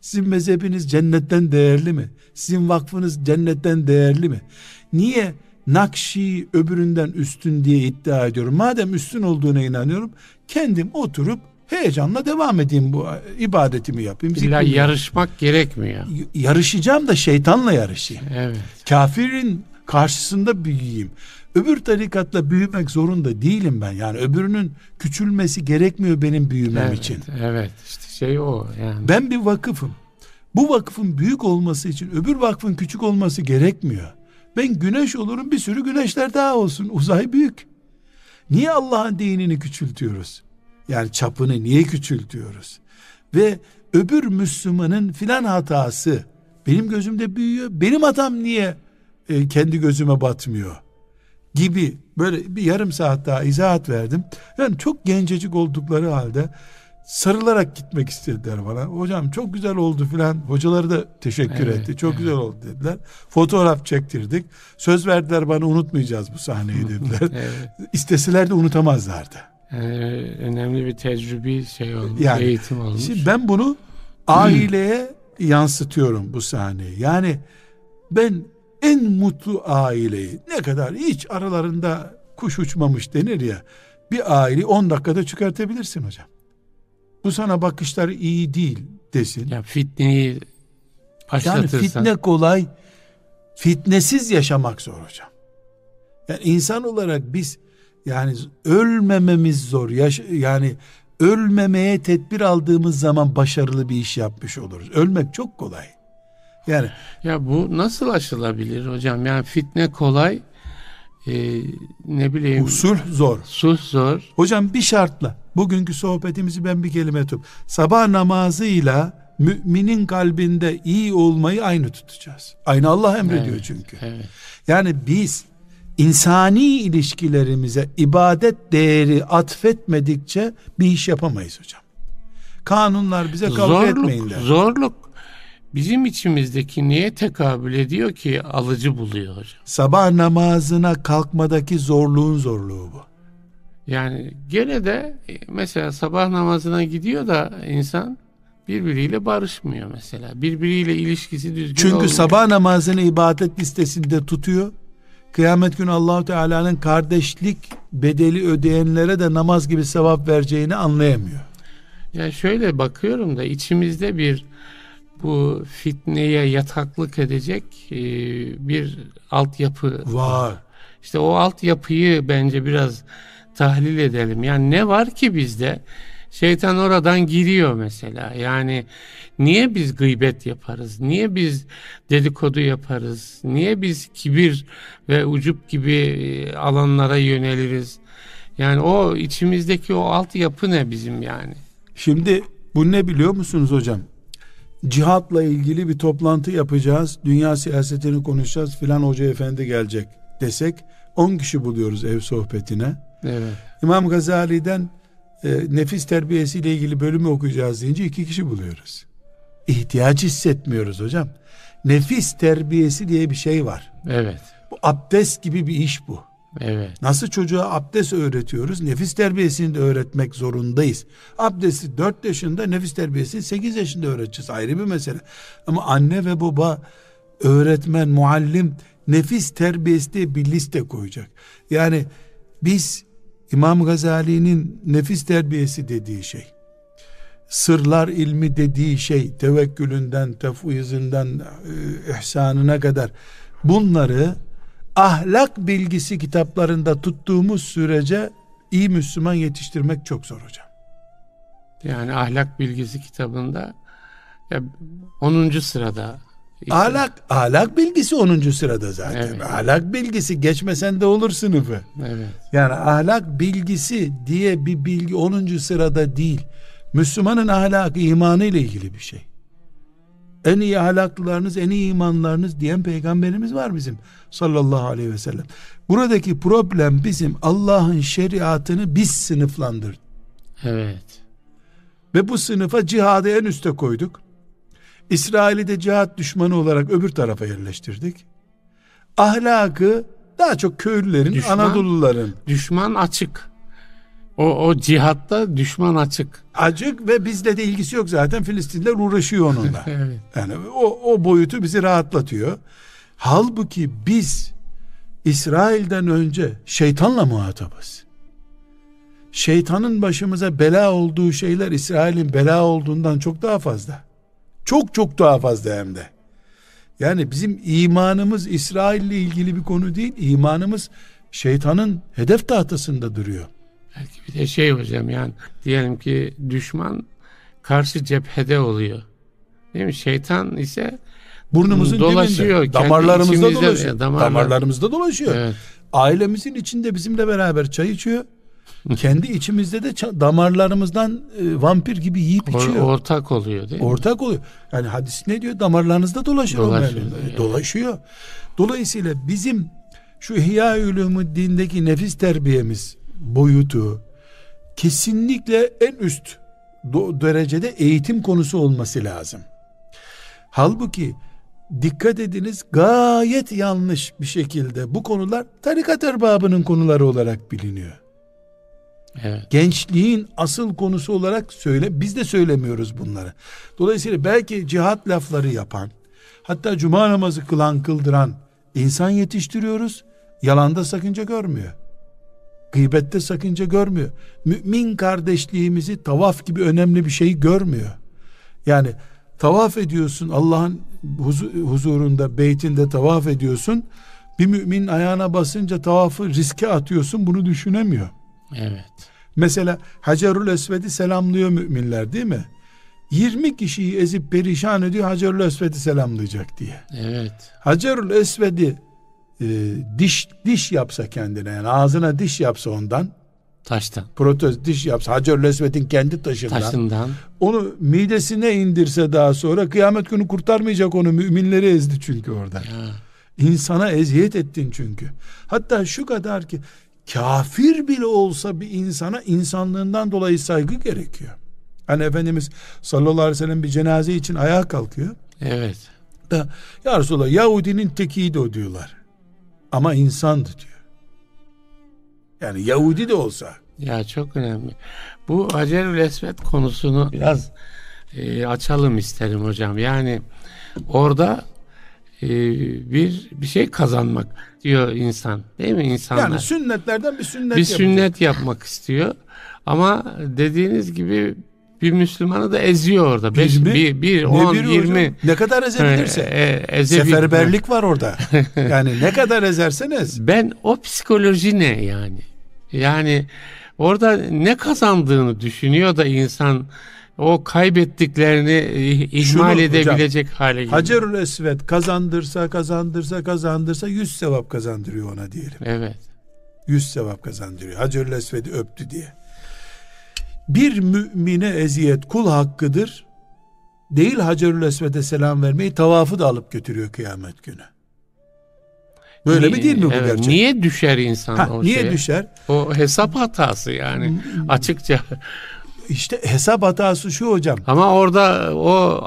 Sizin mezhebiniz cennetten değerli mi? Sizin vakfınız cennetten değerli mi? Niye Nakşi öbüründen üstün diye iddia ediyorum? Madem üstün olduğuna inanıyorum, kendim oturup heyecanla devam edeyim bu ibadetimi yapayım. İlla yarışmak gerekmiyor. Yarışacağım da şeytanla yarışayım. Evet. Kafirin karşısında büyüyeyim. Öbür tarikatla büyümek zorunda değilim ben. Yani öbürünün küçülmesi gerekmiyor benim büyümem evet, için. Evet işte şey o yani. Ben bir vakıfım. Bu vakfın büyük olması için öbür vakfın küçük olması gerekmiyor. Ben güneş olurum bir sürü güneşler daha olsun. Uzay büyük. Niye Allah'ın dinini küçültüyoruz? Yani çapını niye küçültüyoruz? Ve öbür Müslümanın filan hatası benim gözümde büyüyor. Benim hatam niye e, kendi gözüme batmıyor? Gibi böyle bir yarım saat daha izahat verdim. Yani çok gencecik oldukları halde sarılarak gitmek istediler bana. Hocam çok güzel oldu filan. Hocaları da teşekkür evet, etti. Çok evet. güzel oldu dediler. Fotoğraf çektirdik. Söz verdiler bana unutmayacağız bu sahneyi dediler. evet. İsteseler de unutamazlardı. Yani önemli bir tecrübi şey olmuş, yani, eğitim olmuş. Şimdi ben bunu aileye yansıtıyorum bu sahneyi. Yani ben en mutlu aileyi ne kadar hiç aralarında kuş uçmamış denir ya bir aileyi 10 dakikada çıkartabilirsin hocam. Bu sana bakışlar iyi değil desin. Ya fitneyi başlatırsan. Yani fitne kolay. Fitnesiz yaşamak zor hocam. Yani insan olarak biz yani ölmememiz zor. Yaş yani ölmemeye tedbir aldığımız zaman başarılı bir iş yapmış oluruz. Ölmek çok kolay. Yani ya bu nasıl aşılabilir hocam? Yani fitne kolay, e, ne bileyim. Sulh zor. Sulh zor. Hocam bir şartla. Bugünkü sohbetimizi ben bir kelime tutup sabah namazıyla müminin kalbinde iyi olmayı aynı tutacağız. Aynı Allah emrediyor Evet, çünkü. Evet. Yani biz insani ilişkilerimize ibadet değeri atfetmedikçe bir iş yapamayız hocam. Kanunlar bize kavga etmeyin Zorluk, der. zorluk bizim içimizdeki neye tekabül ediyor ki alıcı buluyor hocam? Sabah namazına kalkmadaki zorluğun zorluğu bu. Yani gene de e, mesela sabah namazına gidiyor da insan birbiriyle barışmıyor mesela. Birbiriyle ilişkisi düzgün Çünkü olmuyor. sabah namazını ibadet listesinde tutuyor. Kıyamet günü Allahu Teala'nın kardeşlik bedeli ödeyenlere de namaz gibi sevap vereceğini anlayamıyor. Ya şöyle bakıyorum da içimizde bir bu fitneye yataklık edecek e, bir altyapı Var. İşte o altyapıyı bence biraz tahlil edelim. Yani ne var ki bizde? Şeytan oradan giriyor mesela. Yani niye biz gıybet yaparız? Niye biz dedikodu yaparız? Niye biz kibir ve ucup gibi e, alanlara yöneliriz? Yani o içimizdeki o altyapı ne bizim yani? Şimdi bu ne biliyor musunuz hocam? Cihatla ilgili bir toplantı yapacağız. Dünya siyasetini konuşacağız. Filan hoca efendi gelecek desek 10 kişi buluyoruz ev sohbetine. Evet. İmam Gazali'den e, nefis terbiyesiyle ilgili bölümü okuyacağız deyince iki kişi buluyoruz. İhtiyaç hissetmiyoruz hocam. Nefis terbiyesi diye bir şey var. Evet. Bu abdest gibi bir iş bu. Evet. Nasıl çocuğa abdest öğretiyoruz? Nefis terbiyesini de öğretmek zorundayız. Abdesti 4 yaşında, nefis terbiyesini 8 yaşında öğreteceğiz. Ayrı bir mesele. Ama anne ve baba, öğretmen, muallim nefis terbiyesi diye bir liste koyacak. Yani biz İmam Gazali'nin nefis terbiyesi dediği şey, sırlar ilmi dediği şey, tevekkülünden, tefvizinden, e, ihsanına kadar bunları ahlak bilgisi kitaplarında tuttuğumuz sürece iyi Müslüman yetiştirmek çok zor hocam. Yani ahlak bilgisi kitabında ya 10. sırada. işte- Ahlak ahlak bilgisi 10. sırada zaten. Evet. Ahlak bilgisi geçmesen de olur sınıfı. Evet. Yani ahlak bilgisi diye bir bilgi 10. sırada değil. Müslümanın ahlakı imanı ile ilgili bir şey. En iyi ahlaklılarınız, en iyi imanlarınız diyen peygamberimiz var bizim sallallahu aleyhi ve sellem. Buradaki problem bizim Allah'ın şeriatını biz sınıflandırdık. Evet. Ve bu sınıfa cihadı en üste koyduk. İsrail'i de cihat düşmanı olarak öbür tarafa yerleştirdik. Ahlakı daha çok köylülerin, Düşman- Anadoluların Düşman açık. O, o cihatta düşman açık. acık ve bizle de ilgisi yok zaten Filistinler uğraşıyor onunla. Evet. Yani o, o boyutu bizi rahatlatıyor. Halbuki biz İsrail'den önce şeytanla muhatabız. Şeytanın başımıza bela olduğu şeyler İsrail'in bela olduğundan çok daha fazla. Çok çok daha fazla hem de. Yani bizim imanımız İsrail'le ilgili bir konu değil. İmanımız şeytanın hedef tahtasında duruyor. Belki bir de şey hocam yani diyelim ki düşman karşı cephede oluyor. Değil mi? Şeytan ise Burnumuzun Dolaşıyor, dibinde. Damarlarımızda içimizde- dolaşıyor. e, damarlar- Damarlarımızda dolaşıyor. evet, Ailemizin içinde bizimle beraber çay içiyor. Kendi içimizde de damarlarımızdan e, vampir gibi yiyip or- içiyor. ortak oluyor değil mi? Ortak oluyor. Yani hadis ne diyor? Damarlarınızda dolaşıyor. Dolaşıyor, onlar. evet. Dolaşıyor. Dolayısıyla bizim şu İhya dindeki nefis terbiyemiz boyutu kesinlikle en üst derecede eğitim konusu olması lazım. Halbuki dikkat ediniz gayet yanlış bir şekilde bu konular tarikat erbabının konuları olarak biliniyor. Evet. Gençliğin asıl konusu olarak söyle biz de söylemiyoruz bunları. Dolayısıyla belki cihat lafları yapan hatta cuma namazı kılan kıldıran insan yetiştiriyoruz. Yalanda sakınca görmüyor. Gıybette sakınca görmüyor. Mümin kardeşliğimizi tavaf gibi önemli bir şey görmüyor. Yani tavaf ediyorsun Allah'ın huzu- huzurunda, beytinde tavaf ediyorsun. Bir mümin ayağına basınca tavafı riske atıyorsun bunu düşünemiyor. Evet. Mesela Hacerül Esved'i selamlıyor müminler değil mi? 20 kişiyi ezip perişan ediyor Hacerül Esved'i selamlayacak diye. Evet. Hacerül Esved'i e, diş diş yapsa kendine yani ağzına diş yapsa ondan Taştan. Protez diş yapsa Hacer Lesvet'in kendi taşından. Taşından. Onu midesine indirse daha sonra kıyamet günü kurtarmayacak onu. Müminleri ezdi çünkü orada. Ya. İnsana eziyet ettin çünkü. Hatta şu kadar ki kafir bile olsa bir insana insanlığından dolayı saygı gerekiyor. Hani Efendimiz sallallahu aleyhi ve sellem bir cenaze için ayağa kalkıyor. Evet. Da ya Resulallah Yahudinin tekiydi o diyorlar. Ama insandı diyor. Yani Yahudi de olsa. Ya çok önemli. Bu Hacerül Esved konusunu biraz e, açalım isterim hocam. Yani orada e, bir bir şey kazanmak diyor insan. Değil mi insanlar? Yani sünnetlerden bir sünnet bir yapacak. sünnet yapmak istiyor. Ama dediğiniz gibi bir Müslümanı da eziyor orada. Beş, mi? bir, bir, Ne on, biri yirmi. hocam? Ne kadar ezebilirse. E, e, Seferberlik var orada. yani ne kadar ezerseniz. Ben o psikoloji ne yani? Yani orada ne kazandığını düşünüyor da insan o kaybettiklerini ihmal Şunu hocam, edebilecek hale geliyor. Hacerül Esved kazandırsa kazandırsa kazandırsa yüz sevap kazandırıyor ona diyelim. Evet. Yüz sevap kazandırıyor. Hacerül Esved'i öptü diye. Bir mümine eziyet kul hakkıdır. Değil Hacerül Esved'e selam vermeyi tavafı da alıp götürüyor kıyamet günü. Böyle mi değil mi bu Evet, gerçek? Niye düşer insan Ha, o niye şeye? düşer? O hesap hatası yani açıkça. İşte hesap hatası şu hocam. Ama orada o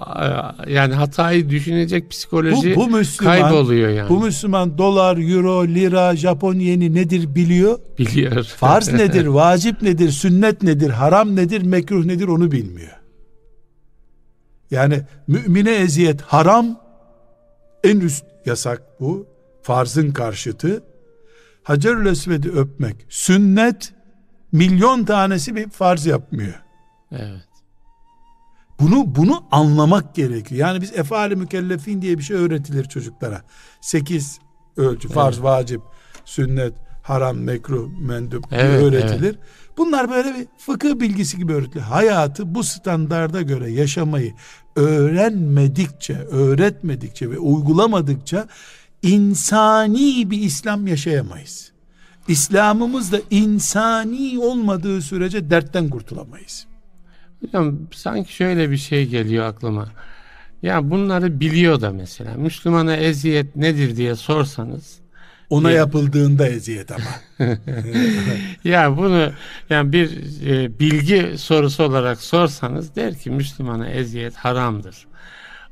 e, yani hatayı düşünecek Bu, psikoloji bu Müslüman, kayboluyor yani. bu Müslüman dolar, euro, lira, Japon yeni nedir biliyor. biliyor. Farz nedir, vacip nedir, sünnet nedir, haram nedir, mekruh nedir onu bilmiyor. Yani mümine eziyet haram, en üst yasak bu, farzın karşıtı. Hacerül Esved'i öpmek sünnet, milyon tanesi bir farz yapmıyor. Evet. Bunu bunu anlamak gerekiyor. Yani biz efali mükellefin diye bir şey öğretilir çocuklara. Sekiz ölçü, farz, vacip, sünnet, haram, mekruh, mendup diye Evet, öğretilir. Bunlar böyle bir fıkıh bilgisi gibi öğretilir. Hayatı bu standarda göre yaşamayı öğrenmedikçe, öğretmedikçe ve uygulamadıkça insani bir İslam yaşayamayız. İslam'ımız da insani olmadığı sürece dertten kurtulamayız. Hocam sanki şöyle bir şey geliyor aklıma. Ya bunları biliyor da mesela Müslümana eziyet nedir diye sorsanız Ona Bir- yapıldığında eziyet ama. ya bunu yani bir e, bilgi sorusu olarak sorsanız der ki Müslümana eziyet haramdır.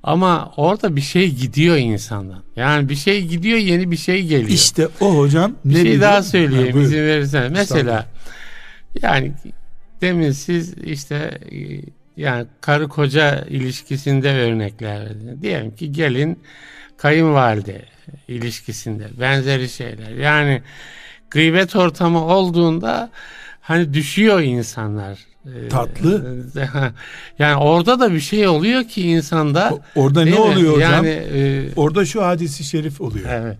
Ama orada bir şey gidiyor insandan. Yani bir şey gidiyor yeni bir şey geliyor. İşte o hocam. bir şey biliyor? daha Ha, söyleyeyim buyur. izin verirseniz. Mesela yani demin siz işte e, yani karı koca ilişkisinde örnekler verdiniz. Diyelim ki gelin kayınvalide ilişkisinde benzeri şeyler. Yani gıybet ortamı olduğunda hani düşüyor insanlar. Ee, Tatlı. yani orada da bir şey oluyor ki insanda. O- Orada ne Değil mi? oluyor hocam? Yani e, Orada şu hadisi şerif oluyor. evet.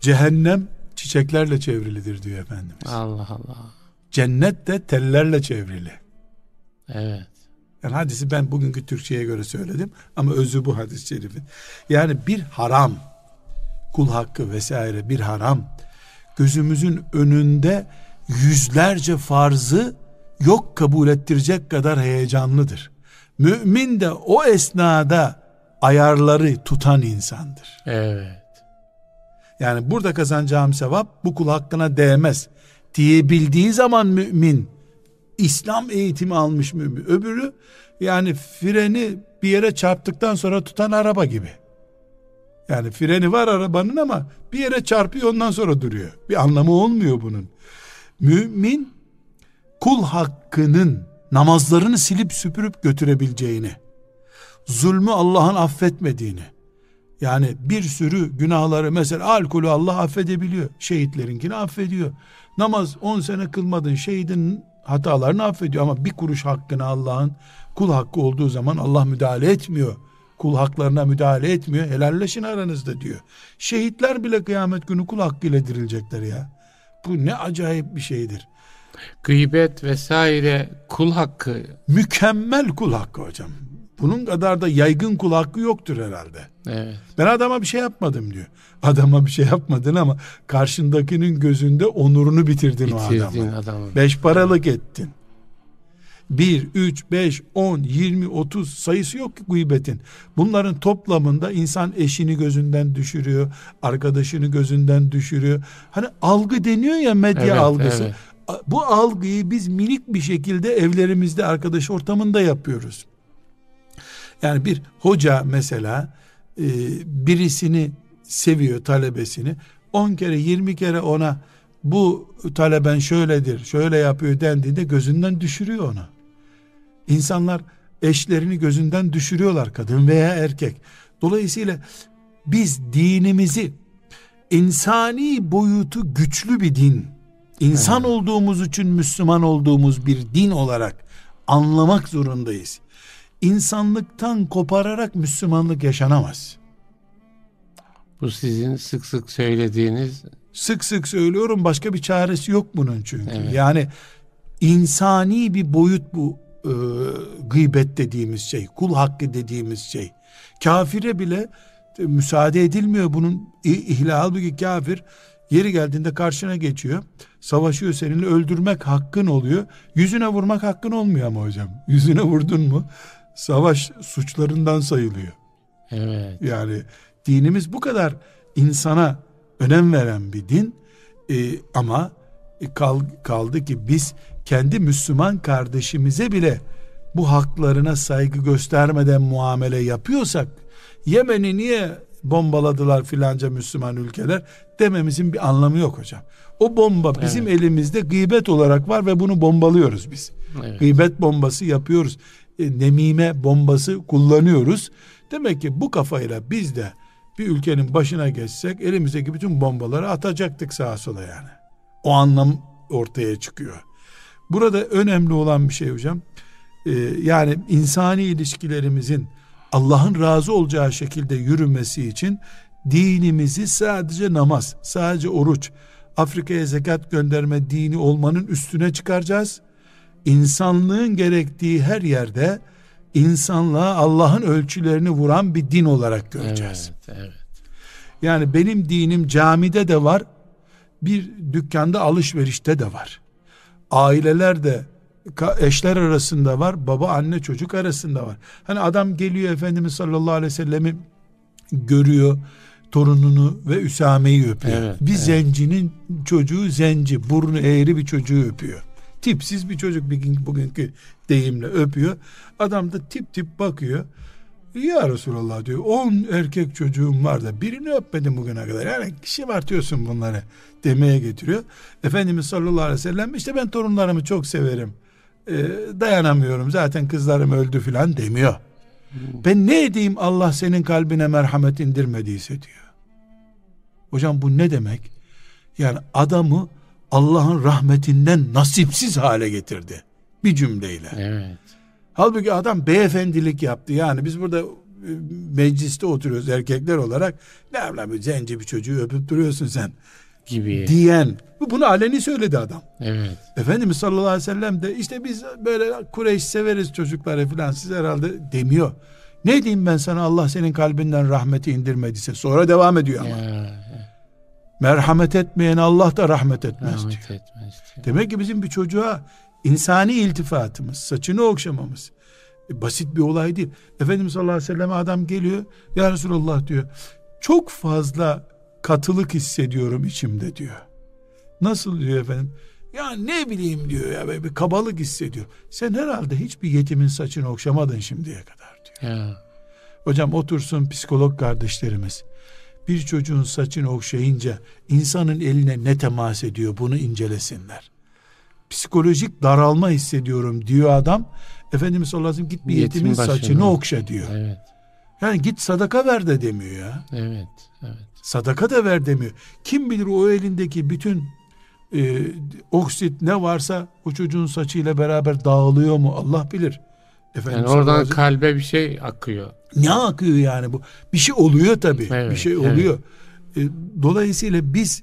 Cehennem çiçeklerle çevrilidir diyor Efendimiz. Allah Allah. Cennet de tellerle çevrili. Evet. Yani hadisi ben bugünkü Türkçe'ye göre söyledim ama özü bu hadis-i şerifin. Yani bir haram, kul hakkı vesaire bir haram gözümüzün önünde yüzlerce farzı yok kabul ettirecek kadar heyecanlıdır. Mümin de o esnada ayarları tutan insandır. Evet. Yani burada kazanacağım sevap bu kul hakkına değmez diyebildiği zaman mümin İslam eğitimi almış mümin. Öbürü yani freni bir yere çarptıktan sonra tutan araba gibi. Yani freni var arabanın ama bir yere çarpıyor ondan sonra duruyor. Bir anlamı olmuyor bunun. Mümin kul hakkının namazlarını silip süpürüp götürebileceğini, zulmü Allah'ın affetmediğini, yani bir sürü günahları mesela alkolü Allah affedebiliyor. Şehitlerinkini affediyor. Namaz 10 sene kılmadın şehidin hatalarını affediyor ama bir kuruş hakkını Allah'ın kul hakkı olduğu zaman Allah müdahale etmiyor. Kul haklarına müdahale etmiyor. Helalleşin aranızda diyor. Şehitler bile kıyamet günü kul hakkıyla dirilecekler ya. Bu ne acayip bir şeydir. Gıybet vesaire kul hakkı Mükemmel kul hakkı hocam. Bunun kadar da yaygın kul hakkı yoktur herhalde. Evet. Ben adama bir şey yapmadım diyor. Adama bir şey yapmadın ama karşındakinin gözünde onurunu bitirdin, Bitirdin o adamı. adamı. Beş paralık ettin. 1, 3, 5, 10, 20, 30 sayısı yok ki gıybetin. Bunların toplamında insan eşini gözünden düşürüyor, arkadaşını gözünden düşürüyor. Hani algı deniyor ya medya Evet, algısı. evet. Bu algıyı biz minik bir şekilde evlerimizde arkadaş ortamında yapıyoruz. Yani bir hoca mesela e, birisini seviyor talebesini 10 kere 20 kere ona bu taleben şöyledir şöyle yapıyor dendiğinde gözünden düşürüyor onu. İnsanlar eşlerini gözünden düşürüyorlar kadın veya erkek. Dolayısıyla biz dinimizi insani boyutu güçlü bir din, insan Evet. olduğumuz için Müslüman olduğumuz bir din olarak anlamak zorundayız. İnsanlıktan kopararak Müslümanlık yaşanamaz. Bu sizin sık sık söylediğiniz Sık sık söylüyorum başka bir çaresi yok bunun çünkü. Evet. Yani insani bir boyut bu e, gıybet dediğimiz şey, kul hakkı dediğimiz şey. Kafire bile e, müsaade edilmiyor bunun ihlal halbuki kafir yeri geldiğinde karşına geçiyor. Savaşıyor seninle öldürmek hakkın oluyor. Yüzüne vurmak hakkın olmuyor ama hocam. Yüzüne vurdun mu savaş suçlarından sayılıyor. evet. Yani dinimiz bu kadar insana önem veren bir din Ee, ama kal, kaldı ki biz kendi Müslüman kardeşimize bile bu haklarına saygı göstermeden muamele yapıyorsak Yemen'i niye bombaladılar filanca Müslüman ülkeler dememizin bir anlamı yok hocam. O bomba bizim elimizde gıybet olarak var ve bunu bombalıyoruz biz. Evet. Gıybet bombası yapıyoruz. E, nemime bombası kullanıyoruz. Demek ki bu kafayla biz de bir ülkenin başına geçsek elimizdeki bütün bombaları atacaktık sağa sola yani. O anlam ortaya çıkıyor. Burada önemli olan bir şey hocam. e, yani insani ilişkilerimizin Allah'ın razı olacağı şekilde yürümesi için dinimizi sadece namaz, sadece oruç, Afrika'ya zekat gönderme dini olmanın üstüne çıkaracağız insanlığın gerektiği her yerde insanlığa Allah'ın ölçülerini vuran bir din olarak göreceğiz. Evet, evet. Yani benim dinim camide de var, bir dükkanda alışverişte de var. Ailelerde ka- eşler arasında var, baba anne çocuk arasında var. Hani adam geliyor Efendimiz sallallahu aleyhi ve sellemi görüyor, torununu ve Üsame'yi öpüyor. Evet, bir evet. zencinin çocuğu zenci, burnu eğri bir çocuğu öpüyor. Tipsiz bir çocuk bugün, bugünkü deyimle öpüyor. Adam da tip tip bakıyor. Ya Resulallah diyor 10 erkek çocuğum var da birini öpmedim bugüne kadar. Yani şımartıyorsun bunları demeye getiriyor. Efendimiz sallallahu aleyhi ve sellem işte ben torunlarımı çok severim. Ee, dayanamıyorum zaten kızlarım öldü filan demiyor. Ben ne edeyim Allah senin kalbine merhamet indirmediyse diyor. Hocam bu ne demek? Yani adamı Allah'ın rahmetinden nasipsiz hale getirdi. Bir cümleyle. Evet. Halbuki adam beyefendilik yaptı. Yani biz burada e, mecliste oturuyoruz erkekler olarak. Ne bir zenci bir çocuğu öpüp duruyorsun sen Gibi. diyen. Bunu aleni söyledi adam. evet. Efendimiz sallallahu aleyhi ve sellem de işte biz böyle Kureyş severiz çocukları filan siz herhalde demiyor. Ne diyeyim ben sana Allah senin kalbinden rahmeti indirmediyse sonra devam ediyor ama. Ya, Merhamet etmeyen Allah da rahmet etmez diyor. rahmet etmez. diyor. Demek ki bizim bir çocuğa insani iltifatımız, saçını okşamamız e, basit bir olay değil. Efendimiz sallallahu aleyhi ve selleme adam geliyor. Ya Resulallah diyor. Çok fazla katılık hissediyorum içimde diyor. Nasıl diyor efendim? Ya ne bileyim diyor ya bir kabalık hissediyor. Sen herhalde hiçbir yetimin saçını okşamadın şimdiye kadar diyor. Ya, Hocam otursun psikolog kardeşlerimiz. Bir çocuğun saçını okşayınca insanın eline ne temas ediyor bunu incelesinler. Psikolojik daralma hissediyorum diyor adam. Efendimiz sallallahu aleyhi ve sellem git bir Yetimin başını saçını ok- okşa diyor. evet. Yani git sadaka ver de demiyor ya. Evet. Evet. Sadaka da ver demiyor. Kim bilir o elindeki bütün e, oksit ne varsa o çocuğun saçıyla beraber dağılıyor mu Allah bilir. Efendimiz Yani oradan kalbe bir şey akıyor. Ne akıyor yani bu? Bir şey oluyor tabii. Evet, bir şey evet. oluyor. E, Dolayısıyla biz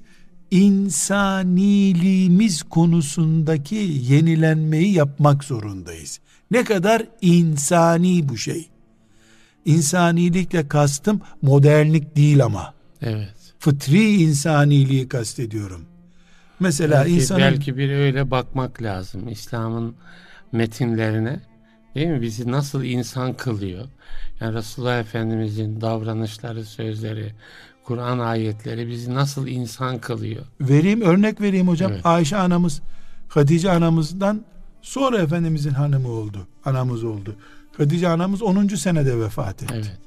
insaniliğimiz konusundaki yenilenmeyi yapmak zorundayız. Ne kadar insani bu şey. İnsanilikle kastım modernlik değil ama. Evet. Fıtri insaniliği kastediyorum. Mesela belki, insanın belki bir öyle bakmak lazım. İslam'ın metinlerine değil mi? Bizi nasıl insan kılıyor? Yani Resulullah Efendimizin davranışları, sözleri, Kur'an ayetleri bizi nasıl insan kılıyor? vereyim örnek vereyim hocam. Evet. Ayşe anamız Hatice anamızdan sonra Efendimizin hanımı oldu. Anamız oldu. Hatice anamız 10. senede vefat etti. Evet.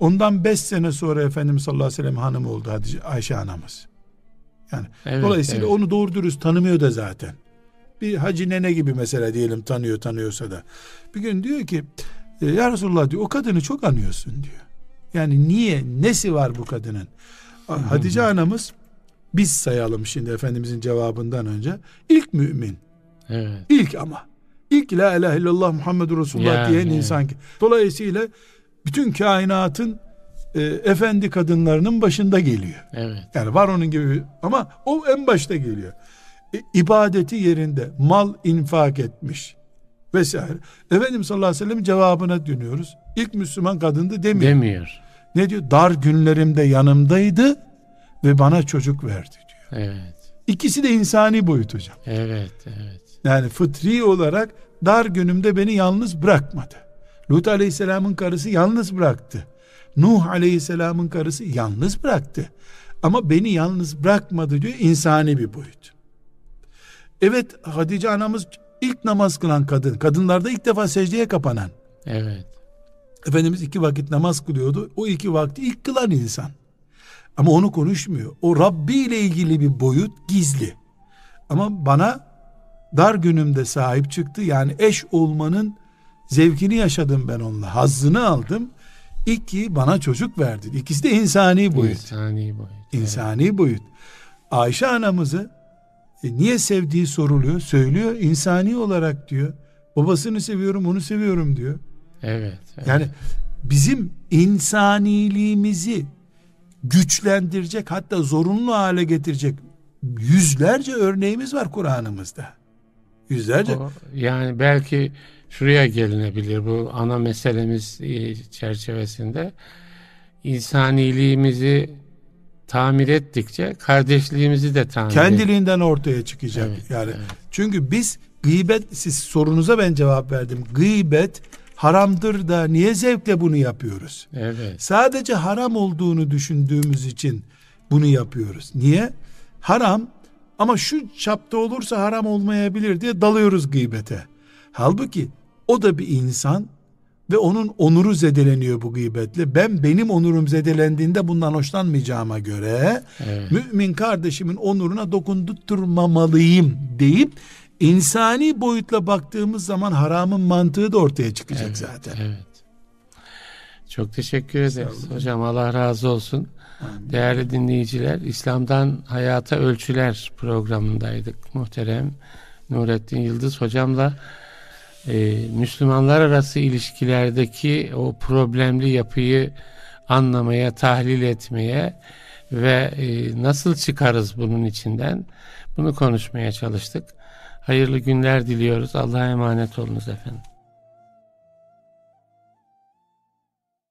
Ondan 5 sene sonra Efendimiz sallallahu aleyhi ve sellem hanımı oldu Hatice, Ayşe anamız. Yani Evet, dolayısıyla evet. onu doğru dürüst tanımıyor da zaten. Bir hacı nene gibi mesela diyelim tanıyor tanıyorsa da. Bir gün diyor ki "E, ya Resulullah diyor o kadını çok anıyorsun diyor. Yani niye nesi var bu kadının? Hatice anamız biz sayalım şimdi Efendimizin cevabından önce ilk mümin. Evet. İlk ama. İlk la ilahe illallah Muhammedur Resulullah Yani, diyen insan. Dolayısıyla bütün kainatın e, efendi kadınlarının başında geliyor. Evet. Yani var onun gibi ama o en başta geliyor. E, ibadeti yerinde mal infak etmiş vesaire. Efendimiz sallallahu aleyhi ve sellem cevabına dönüyoruz. İlk Müslüman kadındı demiyor. Demiyor. ne diyor? Dar günlerimde yanımdaydı ve bana çocuk verdi diyor. Evet. İkisi de insani boyut hocam. Evet. Evet. Yani fıtri olarak dar günümde beni yalnız bırakmadı. Lut aleyhisselamın karısı yalnız bıraktı. Nuh aleyhisselamın karısı yalnız bıraktı. Ama beni yalnız bırakmadı diyor insani bir boyut. Evet Hatice anamız ilk namaz kılan kadın. Kadınlarda ilk defa secdeye kapanan. Evet. Efendimiz iki vakit namaz kılıyordu. O iki vakti ilk kılan insan. Ama onu konuşmuyor. O Rabbi ile ilgili bir boyut gizli. Ama bana dar günümde sahip çıktı. Yani eş olmanın zevkini yaşadım ben onunla. Hazzını aldım. İki bana çocuk verdi. İkisi de insani boyut. İnsani boyut. İnsani boyut. Ayşe anamızı e, niye sevdiği soruluyor. Söylüyor insani olarak diyor. Babasını seviyorum onu seviyorum diyor. Evet. evet. Yani bizim insaniliğimizi güçlendirecek hatta zorunlu hale getirecek yüzlerce örneğimiz var Kur'an'ımızda. Yüzlerce. O, yani belki şuraya gelinebilir bu ana meselemiz e, çerçevesinde insaniliğimizi tamir ettikçe kardeşliğimizi de tamir Kendiliğinden ortaya çıkacak. Evet, yani evet. çünkü biz gıybet siz sorunuza ben cevap verdim. Gıybet haramdır da niye zevkle bunu yapıyoruz? Evet. Sadece haram olduğunu düşündüğümüz için bunu yapıyoruz. Niye? Haram ama şu çapta olursa haram olmayabilir diye dalıyoruz gıybete. Halbuki o da bir insan ve onun onuru zedeleniyor bu gıybetle. Ben benim onurum zedelendiğinde bundan hoşlanmayacağıma göre Evet. mümin kardeşimin onuruna dokundurmamalıyım deyip insani boyutla baktığımız zaman haramın mantığı da ortaya çıkacak Evet, zaten. Evet. Çok teşekkür ederiz. Hocam Allah razı olsun. Değerli dinleyiciler, İslam'dan Hayata Ölçüler programındaydık. Muhterem Nurettin Yıldız hocamla e, Müslümanlar arası ilişkilerdeki o problemli yapıyı anlamaya, tahlil etmeye ve e, nasıl çıkarız bunun içinden bunu konuşmaya çalıştık. Hayırlı günler diliyoruz. Allah'a emanet olunuz efendim.